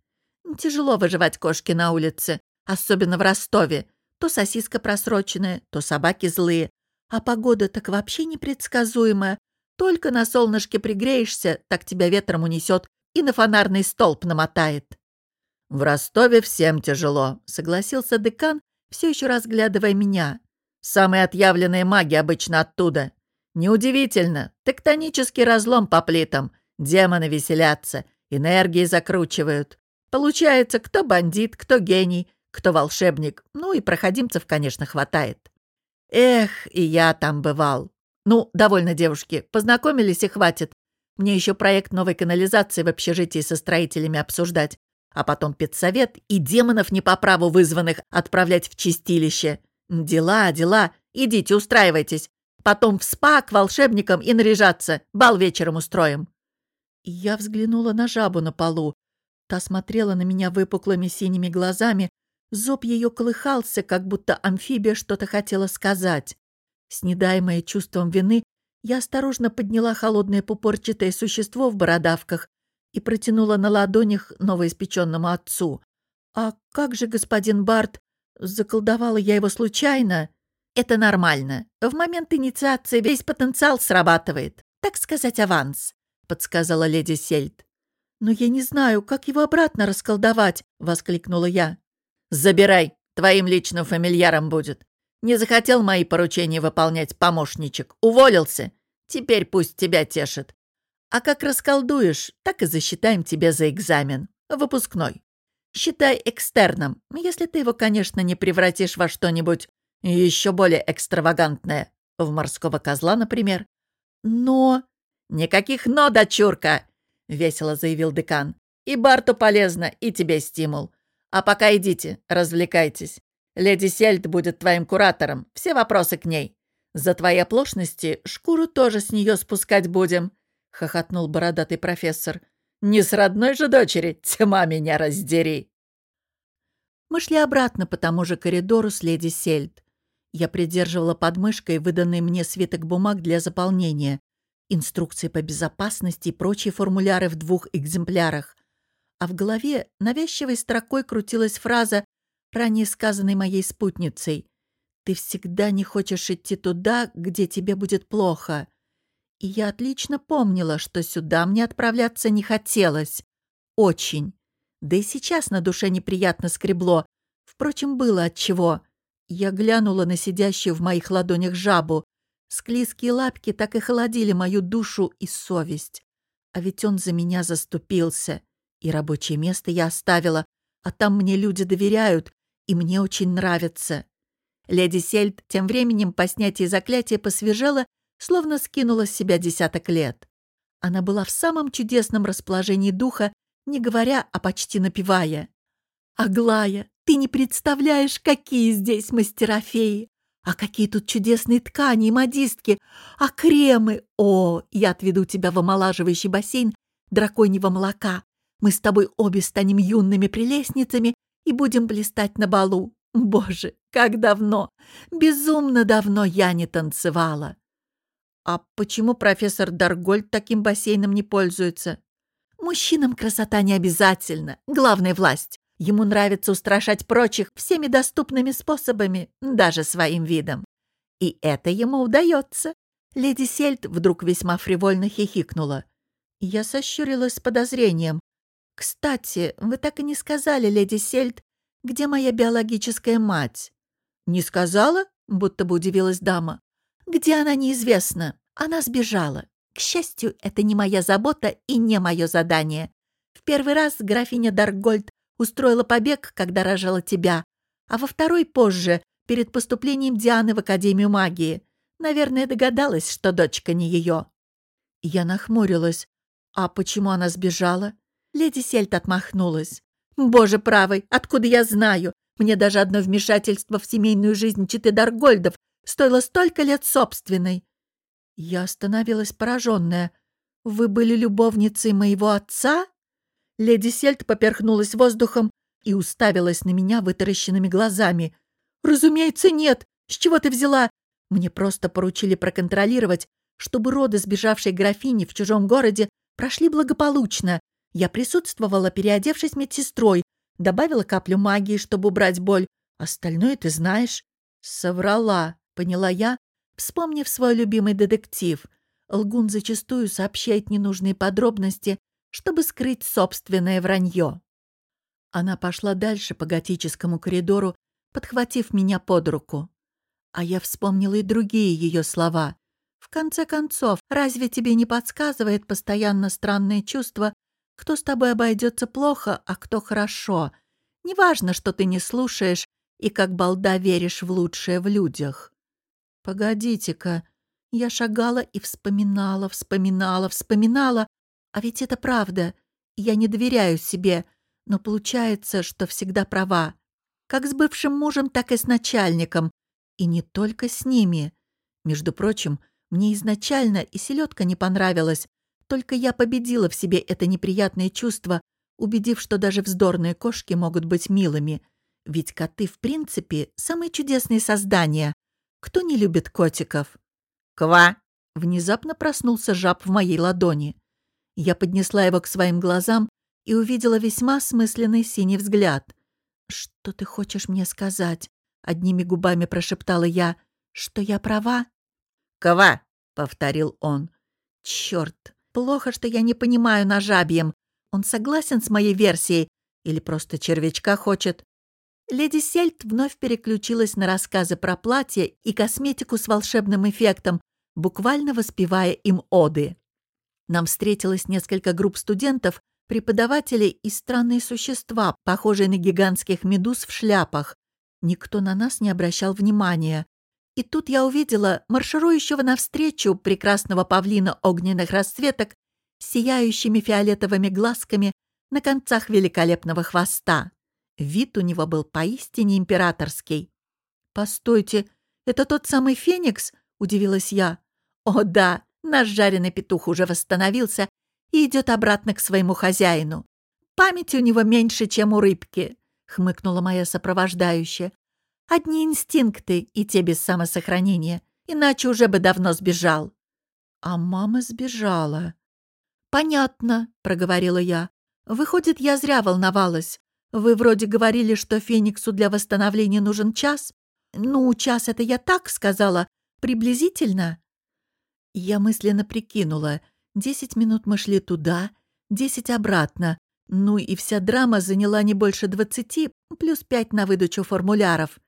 Тяжело выживать кошке на улице, особенно в Ростове. То сосиска просроченная, то собаки злые. А погода так вообще непредсказуемая. Только на солнышке пригреешься, так тебя ветром унесет и на фонарный столб намотает. «В Ростове всем тяжело», — согласился декан все еще разглядывая меня. Самые отъявленные маги обычно оттуда. Неудивительно, тектонический разлом по плитам, демоны веселятся, энергии закручивают. Получается, кто бандит, кто гений, кто волшебник. Ну и проходимцев, конечно, хватает. Эх, и я там бывал. Ну, довольно, девушки, познакомились и хватит. Мне еще проект новой канализации в общежитии со строителями обсуждать а потом педсовет и демонов не по праву вызванных отправлять в чистилище. Дела, дела, идите, устраивайтесь. Потом в спа к волшебникам и наряжаться, бал вечером устроим. Я взглянула на жабу на полу. Та смотрела на меня выпуклыми синими глазами, зоб ее колыхался, как будто амфибия что-то хотела сказать. Снедаемая чувством вины, я осторожно подняла холодное пупорчатое существо в бородавках и протянула на ладонях новоиспеченному отцу. «А как же господин Барт? Заколдовала я его случайно?» «Это нормально. В момент инициации весь потенциал срабатывает. Так сказать, аванс», — подсказала леди Сельд. «Но я не знаю, как его обратно расколдовать», — воскликнула я. «Забирай, твоим личным фамильяром будет. Не захотел мои поручения выполнять помощничек. Уволился. Теперь пусть тебя тешит. А как расколдуешь, так и засчитаем тебе за экзамен. Выпускной. Считай экстерном, если ты его, конечно, не превратишь во что-нибудь еще более экстравагантное. В морского козла, например. Но... Никаких «но», дочурка! — весело заявил декан. И Барту полезно, и тебе стимул. А пока идите, развлекайтесь. Леди Сельд будет твоим куратором, все вопросы к ней. За твои оплошности шкуру тоже с нее спускать будем. — хохотнул бородатый профессор. «Не с родной же дочери, тьма меня раздери!» Мы шли обратно по тому же коридору с леди Сельд. Я придерживала под мышкой выданный мне свиток бумаг для заполнения, инструкции по безопасности и прочие формуляры в двух экземплярах. А в голове навязчивой строкой крутилась фраза, ранее сказанной моей спутницей. «Ты всегда не хочешь идти туда, где тебе будет плохо». И я отлично помнила, что сюда мне отправляться не хотелось. Очень. Да и сейчас на душе неприятно скребло. Впрочем, было отчего. Я глянула на сидящую в моих ладонях жабу. Склизкие лапки так и холодили мою душу и совесть. А ведь он за меня заступился. И рабочее место я оставила, а там мне люди доверяют, и мне очень нравится. Леди Сельд тем временем по снятии заклятия посвежела, словно скинула с себя десяток лет. Она была в самом чудесном расположении духа, не говоря, а почти напевая. «Аглая, ты не представляешь, какие здесь мастера-феи! А какие тут чудесные ткани и модистки! А кремы! О, я отведу тебя в омолаживающий бассейн драконьего молока. Мы с тобой обе станем юными прелестницами и будем блистать на балу. Боже, как давно! Безумно давно я не танцевала!» «А почему профессор Даргольд таким бассейном не пользуется?» «Мужчинам красота не обязательно. Главное — власть. Ему нравится устрашать прочих всеми доступными способами, даже своим видом. И это ему удается. Леди Сельд вдруг весьма фривольно хихикнула. Я сощурилась с подозрением. «Кстати, вы так и не сказали, леди Сельд, где моя биологическая мать?» «Не сказала?» — будто бы удивилась дама. «Где она, неизвестно. Она сбежала. К счастью, это не моя забота и не мое задание. В первый раз графиня Даргольд устроила побег, когда рожала тебя, а во второй позже, перед поступлением Дианы в Академию магии. Наверное, догадалась, что дочка не ее. Я нахмурилась. А почему она сбежала? Леди Сельт отмахнулась. «Боже правый, откуда я знаю? Мне даже одно вмешательство в семейную жизнь Читы Даргольдов стоило столько лет собственной». Я остановилась пораженная. «Вы были любовницей моего отца?» Леди Сельт поперхнулась воздухом и уставилась на меня вытаращенными глазами. «Разумеется, нет! С чего ты взяла? Мне просто поручили проконтролировать, чтобы роды сбежавшей графини в чужом городе прошли благополучно. Я присутствовала, переодевшись медсестрой, добавила каплю магии, чтобы убрать боль. Остальное ты знаешь». «Соврала», — поняла я, вспомнив свой любимый детектив. Лгун зачастую сообщает ненужные подробности, чтобы скрыть собственное вранье. Она пошла дальше по готическому коридору, подхватив меня под руку. А я вспомнила и другие ее слова. В конце концов, разве тебе не подсказывает постоянно странное чувство, кто с тобой обойдется плохо, а кто хорошо? Неважно, что ты не слушаешь и как балда веришь в лучшее в людях. Погодите-ка, я шагала и вспоминала, вспоминала, вспоминала, а ведь это правда. Я не доверяю себе, но получается, что всегда права. Как с бывшим мужем, так и с начальником. И не только с ними. Между прочим, мне изначально и селедка не понравилась. Только я победила в себе это неприятное чувство, убедив, что даже вздорные кошки могут быть милыми. Ведь коты, в принципе, самые чудесные создания. Кто не любит котиков? «Ква!» — внезапно проснулся жаб в моей ладони. Я поднесла его к своим глазам и увидела весьма смысленный синий взгляд. «Что ты хочешь мне сказать?» — одними губами прошептала я. «Что я права?»
«Ква!» — повторил он.
«Черт! Плохо, что я не понимаю на жабьем. Он согласен с моей версией или просто червячка хочет?» Леди Сельт вновь переключилась на рассказы про платье и косметику с волшебным эффектом, буквально воспевая им оды. Нам встретилось несколько групп студентов, преподавателей и странные существа, похожие на гигантских медуз в шляпах. Никто на нас не обращал внимания. И тут я увидела марширующего навстречу прекрасного павлина огненных расцветок с сияющими фиолетовыми глазками на концах великолепного хвоста. Вид у него был поистине императорский. «Постойте, это тот самый Феникс?» — удивилась я. «О да, Наш жареный петух уже восстановился и идет обратно к своему хозяину. Памяти у него меньше, чем у рыбки, — хмыкнула моя сопровождающая. Одни инстинкты и те без самосохранения, иначе уже бы давно сбежал». А мама сбежала. «Понятно», — проговорила я. «Выходит, я зря волновалась. Вы вроде говорили, что Фениксу для восстановления нужен час. Ну, час это я так сказала, приблизительно». Я мысленно прикинула. Десять минут мы шли туда, десять обратно. Ну и вся драма заняла не больше двадцати, плюс пять на выдачу формуляров.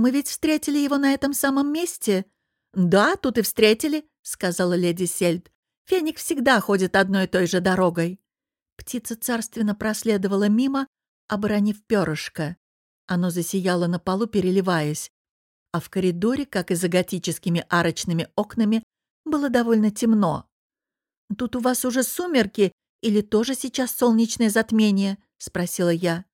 Мы ведь встретили его на этом самом месте?» «Да, тут и встретили», — сказала леди Сельд. «Феник всегда ходит одной и той же дорогой». Птица царственно проследовала мимо, оборонив перышко. Оно засияло на полу, переливаясь. А в коридоре, как и за готическими арочными окнами, было довольно темно. «Тут у вас уже сумерки или тоже сейчас солнечное затмение?» — спросила я.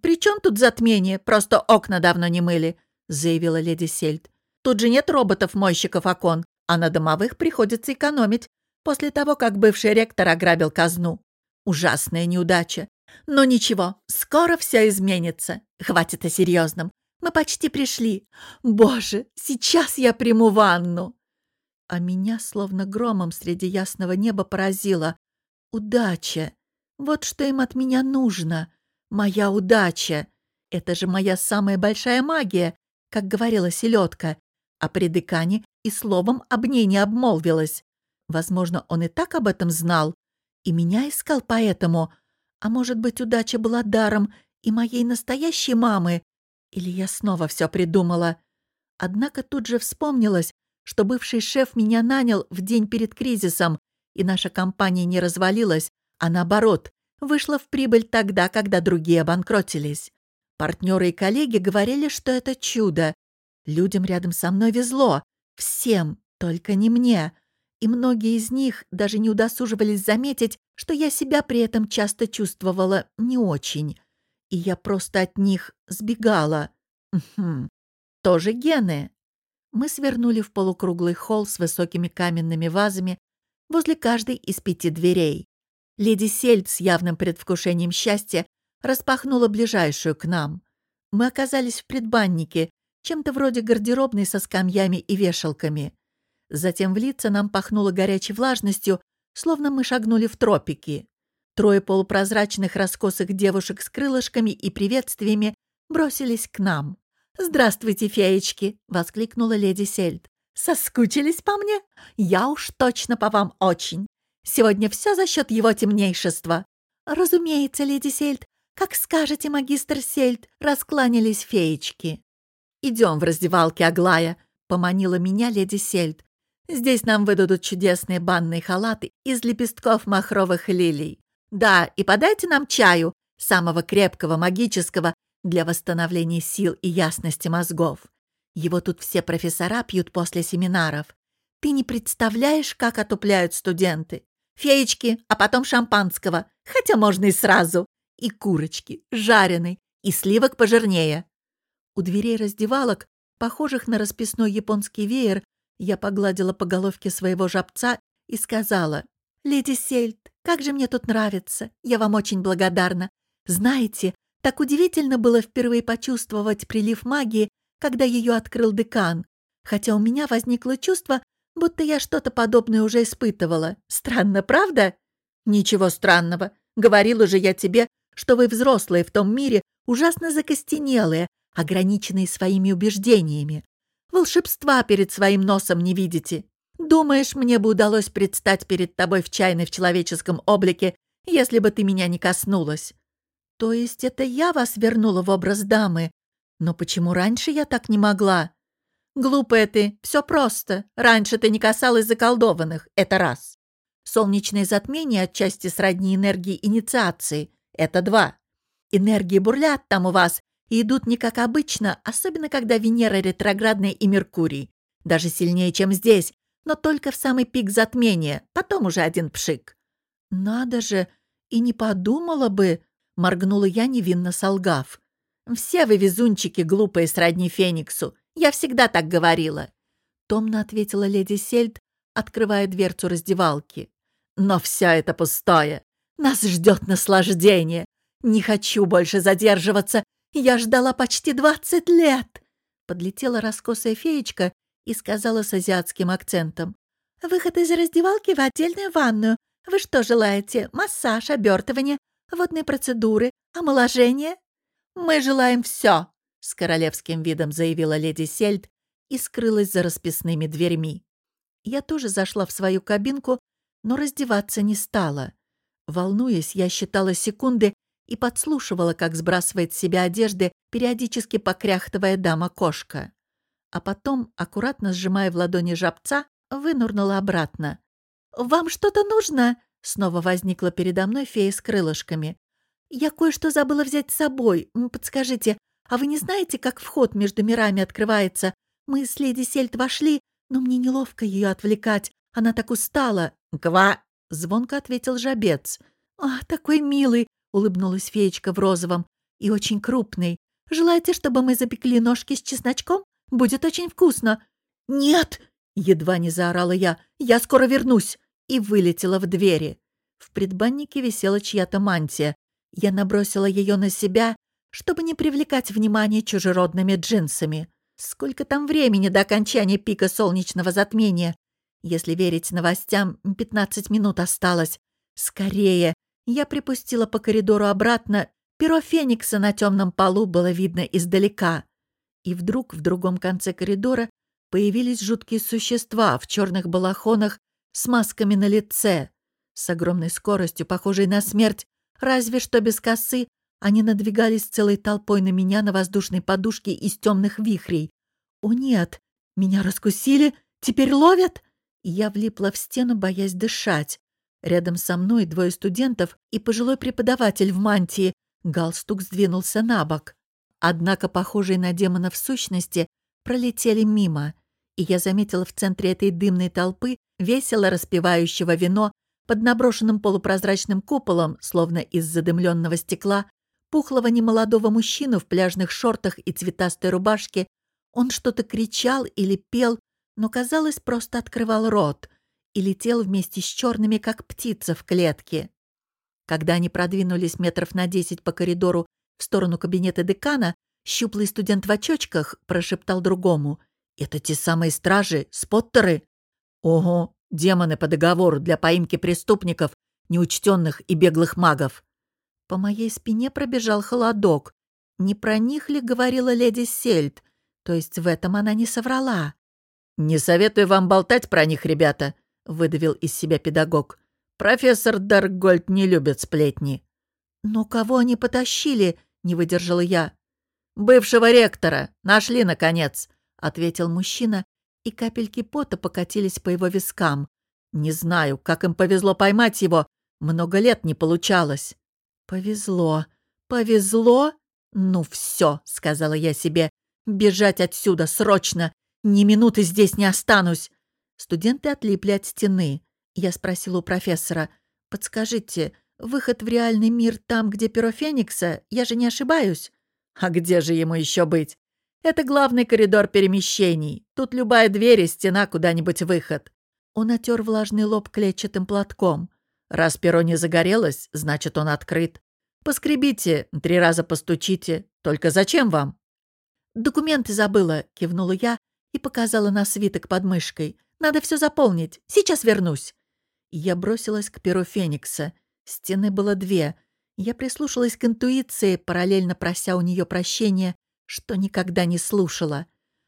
«При чем тут затмение? Просто окна давно не мыли заявила леди Сельд. «Тут же нет роботов-мойщиков окон, а на домовых приходится экономить после того, как бывший ректор ограбил казну. Ужасная неудача. Но ничего, скоро все изменится. Хватит о серьезном. Мы почти пришли. Боже, сейчас я приму ванну!» А меня словно громом среди ясного неба поразило. «Удача! Вот что им от меня нужно! Моя удача! Это же моя самая большая магия! Как говорила селедка, а при декане и словом об ней не обмолвилась. Возможно, он и так об этом знал, и меня искал поэтому. А может быть, удача была даром и моей настоящей мамы? Или я снова все придумала? Однако тут же вспомнилось, что бывший шеф меня нанял в день перед кризисом, и наша компания не развалилась, а наоборот, вышла в прибыль тогда, когда другие обанкротились. Партнеры и коллеги говорили, что это чудо. Людям рядом со мной везло. Всем, только не мне. И многие из них даже не удосуживались заметить, что я себя при этом часто чувствовала не очень. И я просто от них сбегала. Угу. Тоже гены. Мы свернули в полукруглый холл с высокими каменными вазами возле каждой из пяти дверей. Леди Сельд с явным предвкушением счастья распахнула ближайшую к нам. Мы оказались в предбаннике, чем-то вроде гардеробной со скамьями и вешалками. Затем в лица нам пахнуло горячей влажностью, словно мы шагнули в тропики. Трое полупрозрачных раскосых девушек с крылышками и приветствиями бросились к нам. «Здравствуйте, феечки!» — воскликнула леди Сельд. «Соскучились по мне? Я уж точно по вам очень. Сегодня все за счет его темнейшества». «Разумеется, леди Сельд, «Как скажете, магистр Сельд!» — раскланялись феечки. «Идем в раздевалке, Аглая!» — поманила меня леди Сельд. «Здесь нам выдадут чудесные банные халаты из лепестков махровых лилий. Да, и подайте нам чаю, самого крепкого, магического, для восстановления сил и ясности мозгов. Его тут все профессора пьют после семинаров. Ты не представляешь, как отупляют студенты. Феечки, а потом шампанского, хотя можно и сразу и курочки, жареной, и сливок пожирнее. У дверей раздевалок, похожих на расписной японский веер, я погладила по головке своего жабца и сказала, «Леди Сельд, как же мне тут нравится, я вам очень благодарна. Знаете, так удивительно было впервые почувствовать прилив магии, когда ее открыл декан, хотя у меня возникло чувство, будто я что-то подобное уже испытывала. Странно, правда? Ничего странного. Говорила же я тебе, что вы взрослые в том мире, ужасно закостенелые, ограниченные своими убеждениями. Волшебства перед своим носом не видите. Думаешь, мне бы удалось предстать перед тобой в чайной в человеческом облике, если бы ты меня не коснулась? То есть это я вас вернула в образ дамы? Но почему раньше я так не могла? Глупая ты, все просто. Раньше ты не касалась заколдованных, это раз. Солнечное затмение отчасти сродни энергии инициации. Это два. Энергии бурлят там у вас и идут не как обычно, особенно когда Венера ретроградная и Меркурий. Даже сильнее, чем здесь, но только в самый пик затмения, потом уже один пшик. «Надо же! И не подумала бы!» — моргнула я, невинно солгав. «Все вы везунчики, глупые, сродни Фениксу. Я всегда так говорила!» Томно ответила леди Сельд, открывая дверцу раздевалки. «Но все это пустое. Нас ждет наслаждение. Не хочу больше задерживаться. Я ждала почти двадцать лет. подлетела раскосая феечка и сказала с азиатским акцентом. «Выход из раздевалки в отдельную ванную. Вы что желаете? Массаж, обертывание, водные процедуры, омоложение?» «Мы желаем все», — с королевским видом заявила леди Сельд и скрылась за расписными дверьми. Я тоже зашла в свою кабинку, но раздеваться не стала. Волнуясь, я считала секунды и подслушивала, как сбрасывает с себя одежды, периодически покряхтывая дама-кошка. А потом, аккуратно сжимая в ладони жабца, вынурнула обратно. «Вам что-то нужно?» Снова возникла передо мной фея с крылышками. «Я кое-что забыла взять с собой. Подскажите, а вы не знаете, как вход между мирами открывается? Мы с леди Сельд вошли, но мне неловко ее отвлекать. Она так устала».
«Ква!»
— звонко ответил жабец. «А, такой милый!» — улыбнулась феечка в розовом. «И очень крупный. Желаете, чтобы мы запекли ножки с чесночком? Будет очень вкусно». «Нет!» — едва не заорала я. «Я скоро вернусь!» И вылетела в двери. В предбаннике висела чья-то мантия. Я набросила ее на себя, чтобы не привлекать внимание чужеродными джинсами. Сколько там времени до окончания пика солнечного затмения? Если верить новостям, 15 минут осталось. Скорее! Я припустила по коридору обратно. Перо Феникса на темном полу было видно издалека. И вдруг в другом конце коридора появились жуткие существа в черных балахонах с масками на лице. С огромной скоростью, похожей на смерть, разве что без косы, они надвигались целой толпой на меня на воздушной подушке из темных вихрей. «О нет! Меня раскусили! Теперь ловят!» Я влипла в стену, боясь дышать. Рядом со мной двое студентов и пожилой преподаватель в мантии. Галстук сдвинулся на бок. Однако похожие на демона в сущности пролетели мимо, и я заметила в центре этой дымной толпы весело распивающего вино под наброшенным полупрозрачным куполом, словно из задымленного стекла, пухлого немолодого мужчину в пляжных шортах и цветастой рубашке. Он что-то кричал или пел, но, казалось, просто открывал рот — и летел вместе с черными, как птица в клетке. Когда они продвинулись метров на десять по коридору в сторону кабинета декана, щуплый студент в очочках прошептал другому. «Это те самые стражи, споттеры?» «Ого, демоны по договору для поимки преступников, неучтенных и беглых магов». По моей спине пробежал холодок. Не про них ли говорила леди Сельд? То есть в этом она не соврала. «Не советую вам болтать про них, ребята выдавил из себя педагог. «Профессор Даргольд не любит сплетни». «Но кого они потащили?» — не выдержала я. «Бывшего ректора. Нашли, наконец», — ответил мужчина, и капельки пота покатились по его вискам. «Не знаю, как им повезло поймать его. Много лет не получалось». «Повезло. Повезло? Ну все», — сказала я себе. «Бежать отсюда срочно. Ни минуты здесь не останусь. Студенты отлипли от стены. Я спросила у профессора, «Подскажите, выход в реальный мир там, где перо Феникса? Я же не ошибаюсь?» «А где же ему еще быть? Это главный коридор перемещений. Тут любая дверь и стена куда-нибудь выход». Он отер влажный лоб клетчатым платком. «Раз перо не загорелось, значит, он открыт. Поскребите, три раза постучите. Только зачем вам?» «Документы забыла», — кивнула я и показала на свиток под мышкой. Надо все заполнить. Сейчас вернусь». Я бросилась к перу Феникса. Стены было две. Я прислушалась к интуиции, параллельно прося у нее прощения, что никогда не слушала.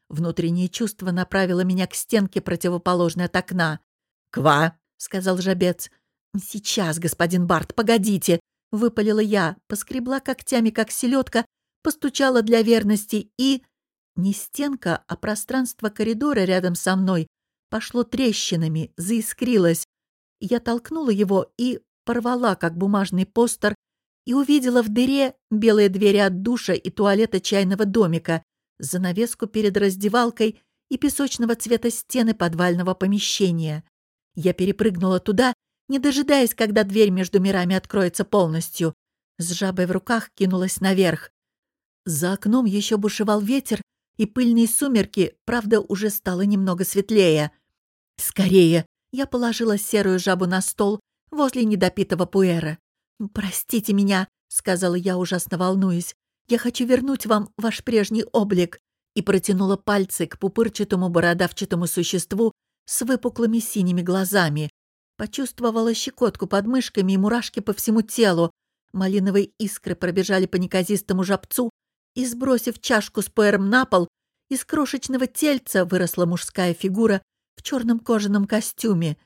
Внутреннее чувство направило меня к стенке, противоположной от окна. «Ква!» — сказал жабец. «Сейчас, господин Барт, погодите!» — выпалила я, поскребла когтями, как селедка, постучала для верности и... Не стенка, а пространство коридора рядом со мной пошло трещинами, заискрилось. Я толкнула его и порвала, как бумажный постер, и увидела в дыре белые двери от душа и туалета чайного домика, занавеску перед раздевалкой и песочного цвета стены подвального помещения. Я перепрыгнула туда, не дожидаясь, когда дверь между мирами откроется полностью. С жабой в руках кинулась наверх. За окном еще бушевал ветер, и пыльные сумерки, правда, уже стало немного светлее. «Скорее!» Я положила серую жабу на стол возле недопитого пуэра. «Простите меня», — сказала я, ужасно волнуясь. «Я хочу вернуть вам ваш прежний облик. и протянула пальцы к пупырчатому бородавчатому существу с выпуклыми синими глазами. Почувствовала щекотку под мышками и мурашки по всему телу. Малиновые искры пробежали по неказистому жабцу, и, сбросив чашку с пуэром на пол, из крошечного тельца выросла мужская фигура в черном кожаном костюме.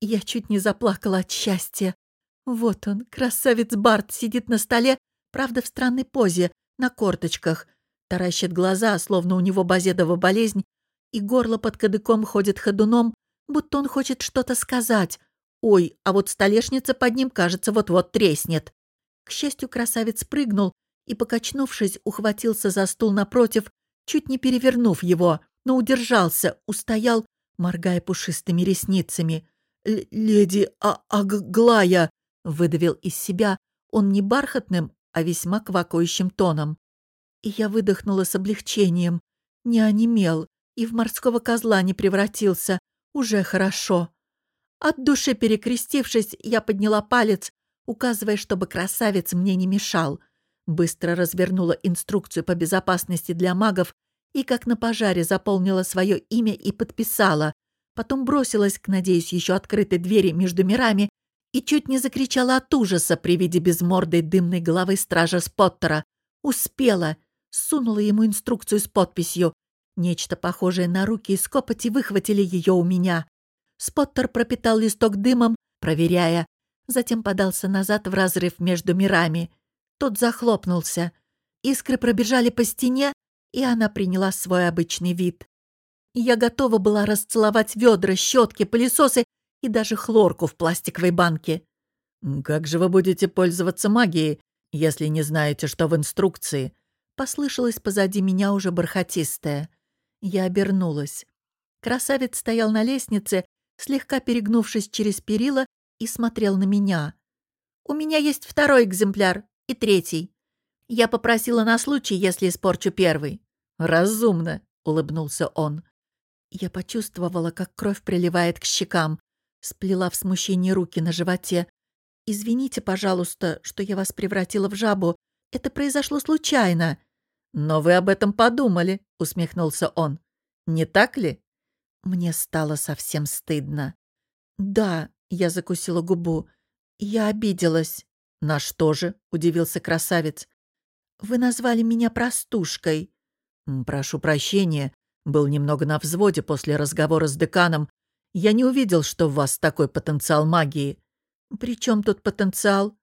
Я чуть не заплакала от счастья. Вот он, красавец Барт, сидит на столе, правда, в странной позе, на корточках. Таращит глаза, словно у него базедова болезнь, и горло под кадыком ходит ходуном, будто он хочет что-то сказать. Ой, а вот столешница под ним, кажется, вот-вот треснет. К счастью, красавец прыгнул и, покачнувшись, ухватился за стул напротив, чуть не перевернув его, но удержался, устоял, моргая пушистыми ресницами. «Леди а Аглая!» — выдавил из себя он не бархатным, а весьма квакающим тоном. И я выдохнула с облегчением. Не онемел и в морского козла не превратился. Уже хорошо. От души перекрестившись, я подняла палец, указывая, чтобы красавец мне не мешал. Быстро развернула инструкцию по безопасности для магов и, как на пожаре, заполнила свое имя и подписала. Потом бросилась к, надеюсь, еще открытой двери между мирами и чуть не закричала от ужаса при виде безмордой дымной головы стража Споттера. Успела. Сунула ему инструкцию с подписью. Нечто похожее на руки из копоти выхватили ее у меня. Споттер пропитал листок дымом, проверяя. Затем подался назад в разрыв между мирами. Тот захлопнулся. Искры пробежали по стене, и она приняла свой обычный вид. Я готова была расцеловать ведра, щетки, пылесосы и даже хлорку в пластиковой банке.
«Как же вы будете пользоваться магией, если не знаете, что в инструкции?»
Послышалось позади меня уже бархатистое. Я обернулась. Красавец стоял на лестнице, слегка перегнувшись через перила, и смотрел на меня. «У меня есть второй экземпляр и третий. Я попросила на случай, если испорчу первый».
«Разумно», — улыбнулся он.
Я почувствовала, как кровь приливает к щекам, сплела в смущении руки на животе. «Извините, пожалуйста, что я вас превратила в жабу. Это произошло случайно».
«Но вы об этом подумали», — усмехнулся он. «Не так ли?»
Мне стало совсем стыдно. «Да», — я закусила губу. «Я обиделась».
«На что же?» — удивился красавец.
«Вы назвали меня простушкой».
«Прошу прощения. Был немного на взводе после разговора с деканом. Я не увидел, что в вас такой потенциал магии».
«При чем тут потенциал?»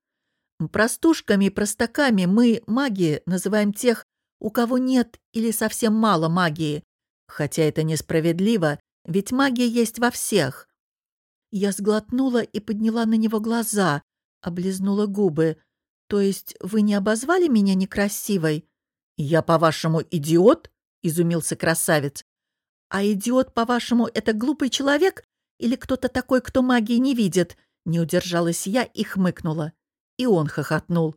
«Простушками и простаками мы, маги, называем тех, у кого нет или совсем мало магии. Хотя это несправедливо, ведь магия есть во всех». Я сглотнула и подняла на него глаза, облизнула губы. «То есть вы не обозвали меня некрасивой?»
«Я, по-вашему, идиот?» — изумился красавец.
«А идиот, по-вашему, это глупый человек или кто-то такой, кто магии не видит?» Не удержалась я и хмыкнула. И он хохотнул.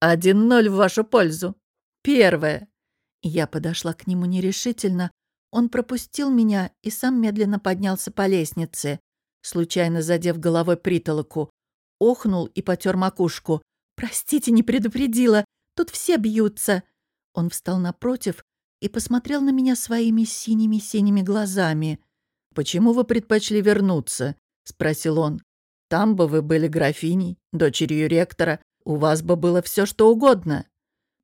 «Один ноль в вашу пользу. Первое».
Я подошла к нему нерешительно. Он пропустил меня и сам медленно поднялся по лестнице, случайно задев головой притолоку. Охнул и потер макушку. «Простите, не предупредила. Тут все бьются». Он встал напротив и посмотрел на меня своими синими-синими глазами.
«Почему вы предпочли вернуться?» — спросил он. «Там бы вы были графиней, дочерью ректора. У вас бы было все, что угодно».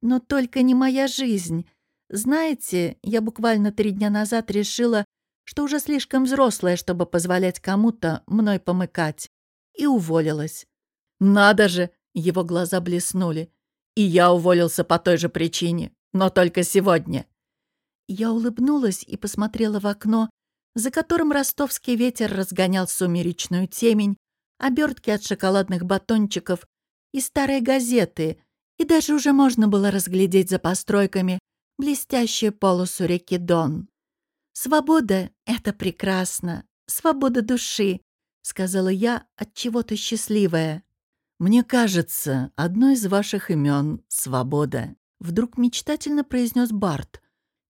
«Но только не моя жизнь. Знаете, я буквально три дня назад решила, что уже слишком взрослая, чтобы позволять кому-то мной помыкать. И уволилась».
«Надо же!» — его глаза блеснули. «И я уволился по той же причине, но только сегодня».
Я улыбнулась и посмотрела в окно, за которым ростовский ветер разгонял сумеречную темень, обертки от шоколадных батончиков и старые газеты, и даже уже можно было разглядеть за постройками блестящую полосу реки Дон. «Свобода — это прекрасно, свобода души», — сказала я, от чего-то счастливая.
«Мне кажется, одно из ваших имен — Свобода», —
вдруг мечтательно произнес Барт.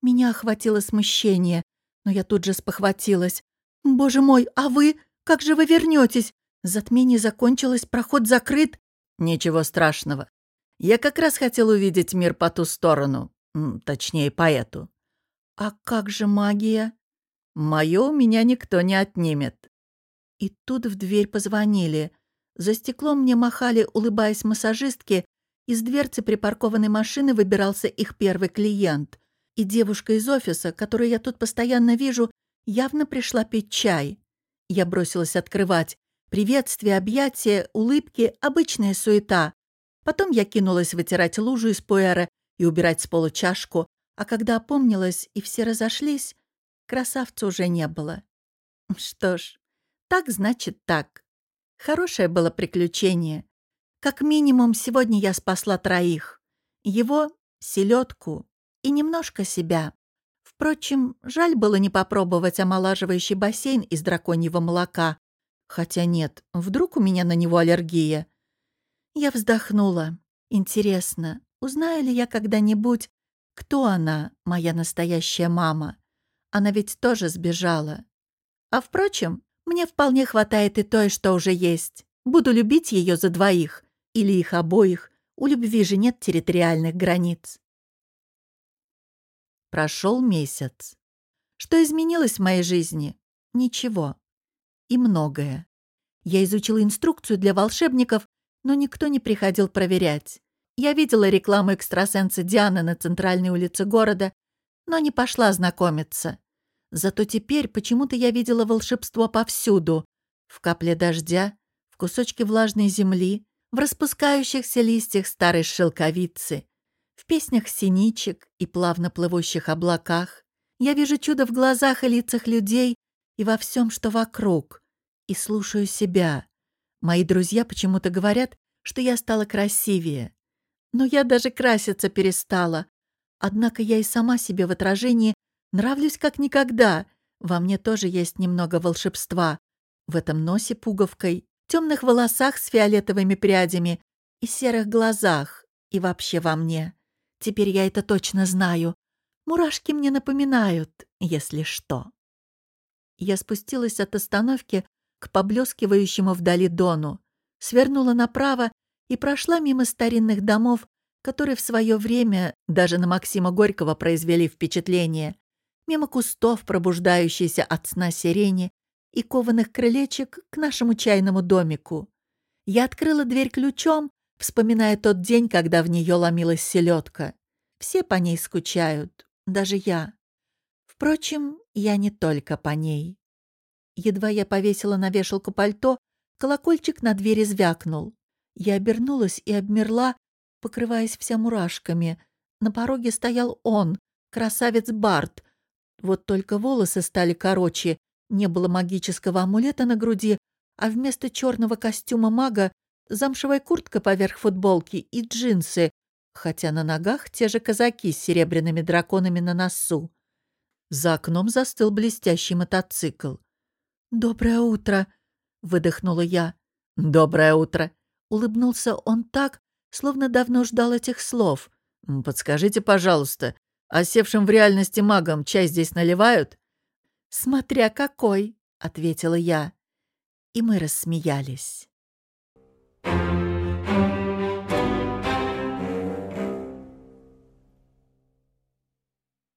Меня охватило смущение, но я тут же спохватилась. «Боже мой, а вы? Как же вы вернетесь? Затмение закончилось, проход закрыт».
«Ничего страшного. Я как раз хотел увидеть мир по ту сторону, точнее, по эту».
«А как же магия?»
«Мою у меня никто не отнимет».
И тут в дверь позвонили. За стеклом мне махали, улыбаясь массажистки, из дверцы припаркованной машины выбирался их первый клиент. И девушка из офиса, которую я тут постоянно вижу, явно пришла пить чай. Я бросилась открывать. Приветствие, объятия, улыбки — обычная суета. Потом я кинулась вытирать лужу из пуэра и убирать с пола чашку, а когда опомнилась и все разошлись, красавца уже не было. Что ж, так значит так. Хорошее было приключение. Как минимум, сегодня я спасла троих. Его, селедку и немножко себя. Впрочем, жаль было не попробовать омолаживающий бассейн из драконьего молока. Хотя нет, вдруг у меня на него аллергия. Я вздохнула. Интересно, узнаю ли я когда-нибудь, кто она, моя настоящая мама? Она ведь тоже сбежала. А впрочем, мне вполне хватает и той, что уже есть. Буду любить ее за двоих. Или их обоих. У любви же нет территориальных границ. Прошел месяц. Что изменилось в моей жизни? Ничего. И многое. Я изучила инструкцию для волшебников, но никто не приходил проверять. Я видела рекламу экстрасенса Дианы на центральной улице города, но не пошла знакомиться. Зато теперь почему-то я видела волшебство повсюду. В капле дождя, в кусочке влажной земли, в распускающихся листьях старой шелковицы, в песнях синичек и плавно плывущих облаках. Я вижу чудо в глазах и лицах людей и во всем, что вокруг. И слушаю себя. Мои друзья почему-то говорят, что я стала красивее. Но я даже краситься перестала. Однако я и сама себе в отражении нравлюсь как никогда. Во мне тоже есть немного волшебства. В этом носе пуговкой, темных волосах с фиолетовыми прядями и серых глазах. И вообще во мне. Теперь я это точно знаю. Мурашки мне напоминают, если что. Я спустилась от остановки к поблескивающему вдали дону, свернула направо и прошла мимо старинных домов, которые в свое время даже на Максима Горького произвели впечатление, мимо кустов, пробуждающейся от сна сирени, и кованых крылечек к нашему чайному домику. Я открыла дверь ключом, вспоминая тот день, когда в нее ломилась селедка. Все по ней скучают, даже я. Впрочем, я не только по ней. Едва я повесила на вешалку пальто, колокольчик на двери звякнул. Я обернулась и обмерла, покрываясь вся мурашками. На пороге стоял он, красавец Барт. Вот только волосы стали короче, не было магического амулета на груди, а вместо черного костюма мага замшевая куртка поверх футболки и джинсы, хотя на ногах те же казаки с серебряными драконами на носу. За окном застыл блестящий мотоцикл. «Доброе утро!» — выдохнула я.
«Доброе утро!»
— улыбнулся он так, словно давно ждал этих слов.
«Подскажите, пожалуйста, осевшим в реальности магам чай здесь наливают?»
«Смотря какой!» — ответила я. И мы рассмеялись.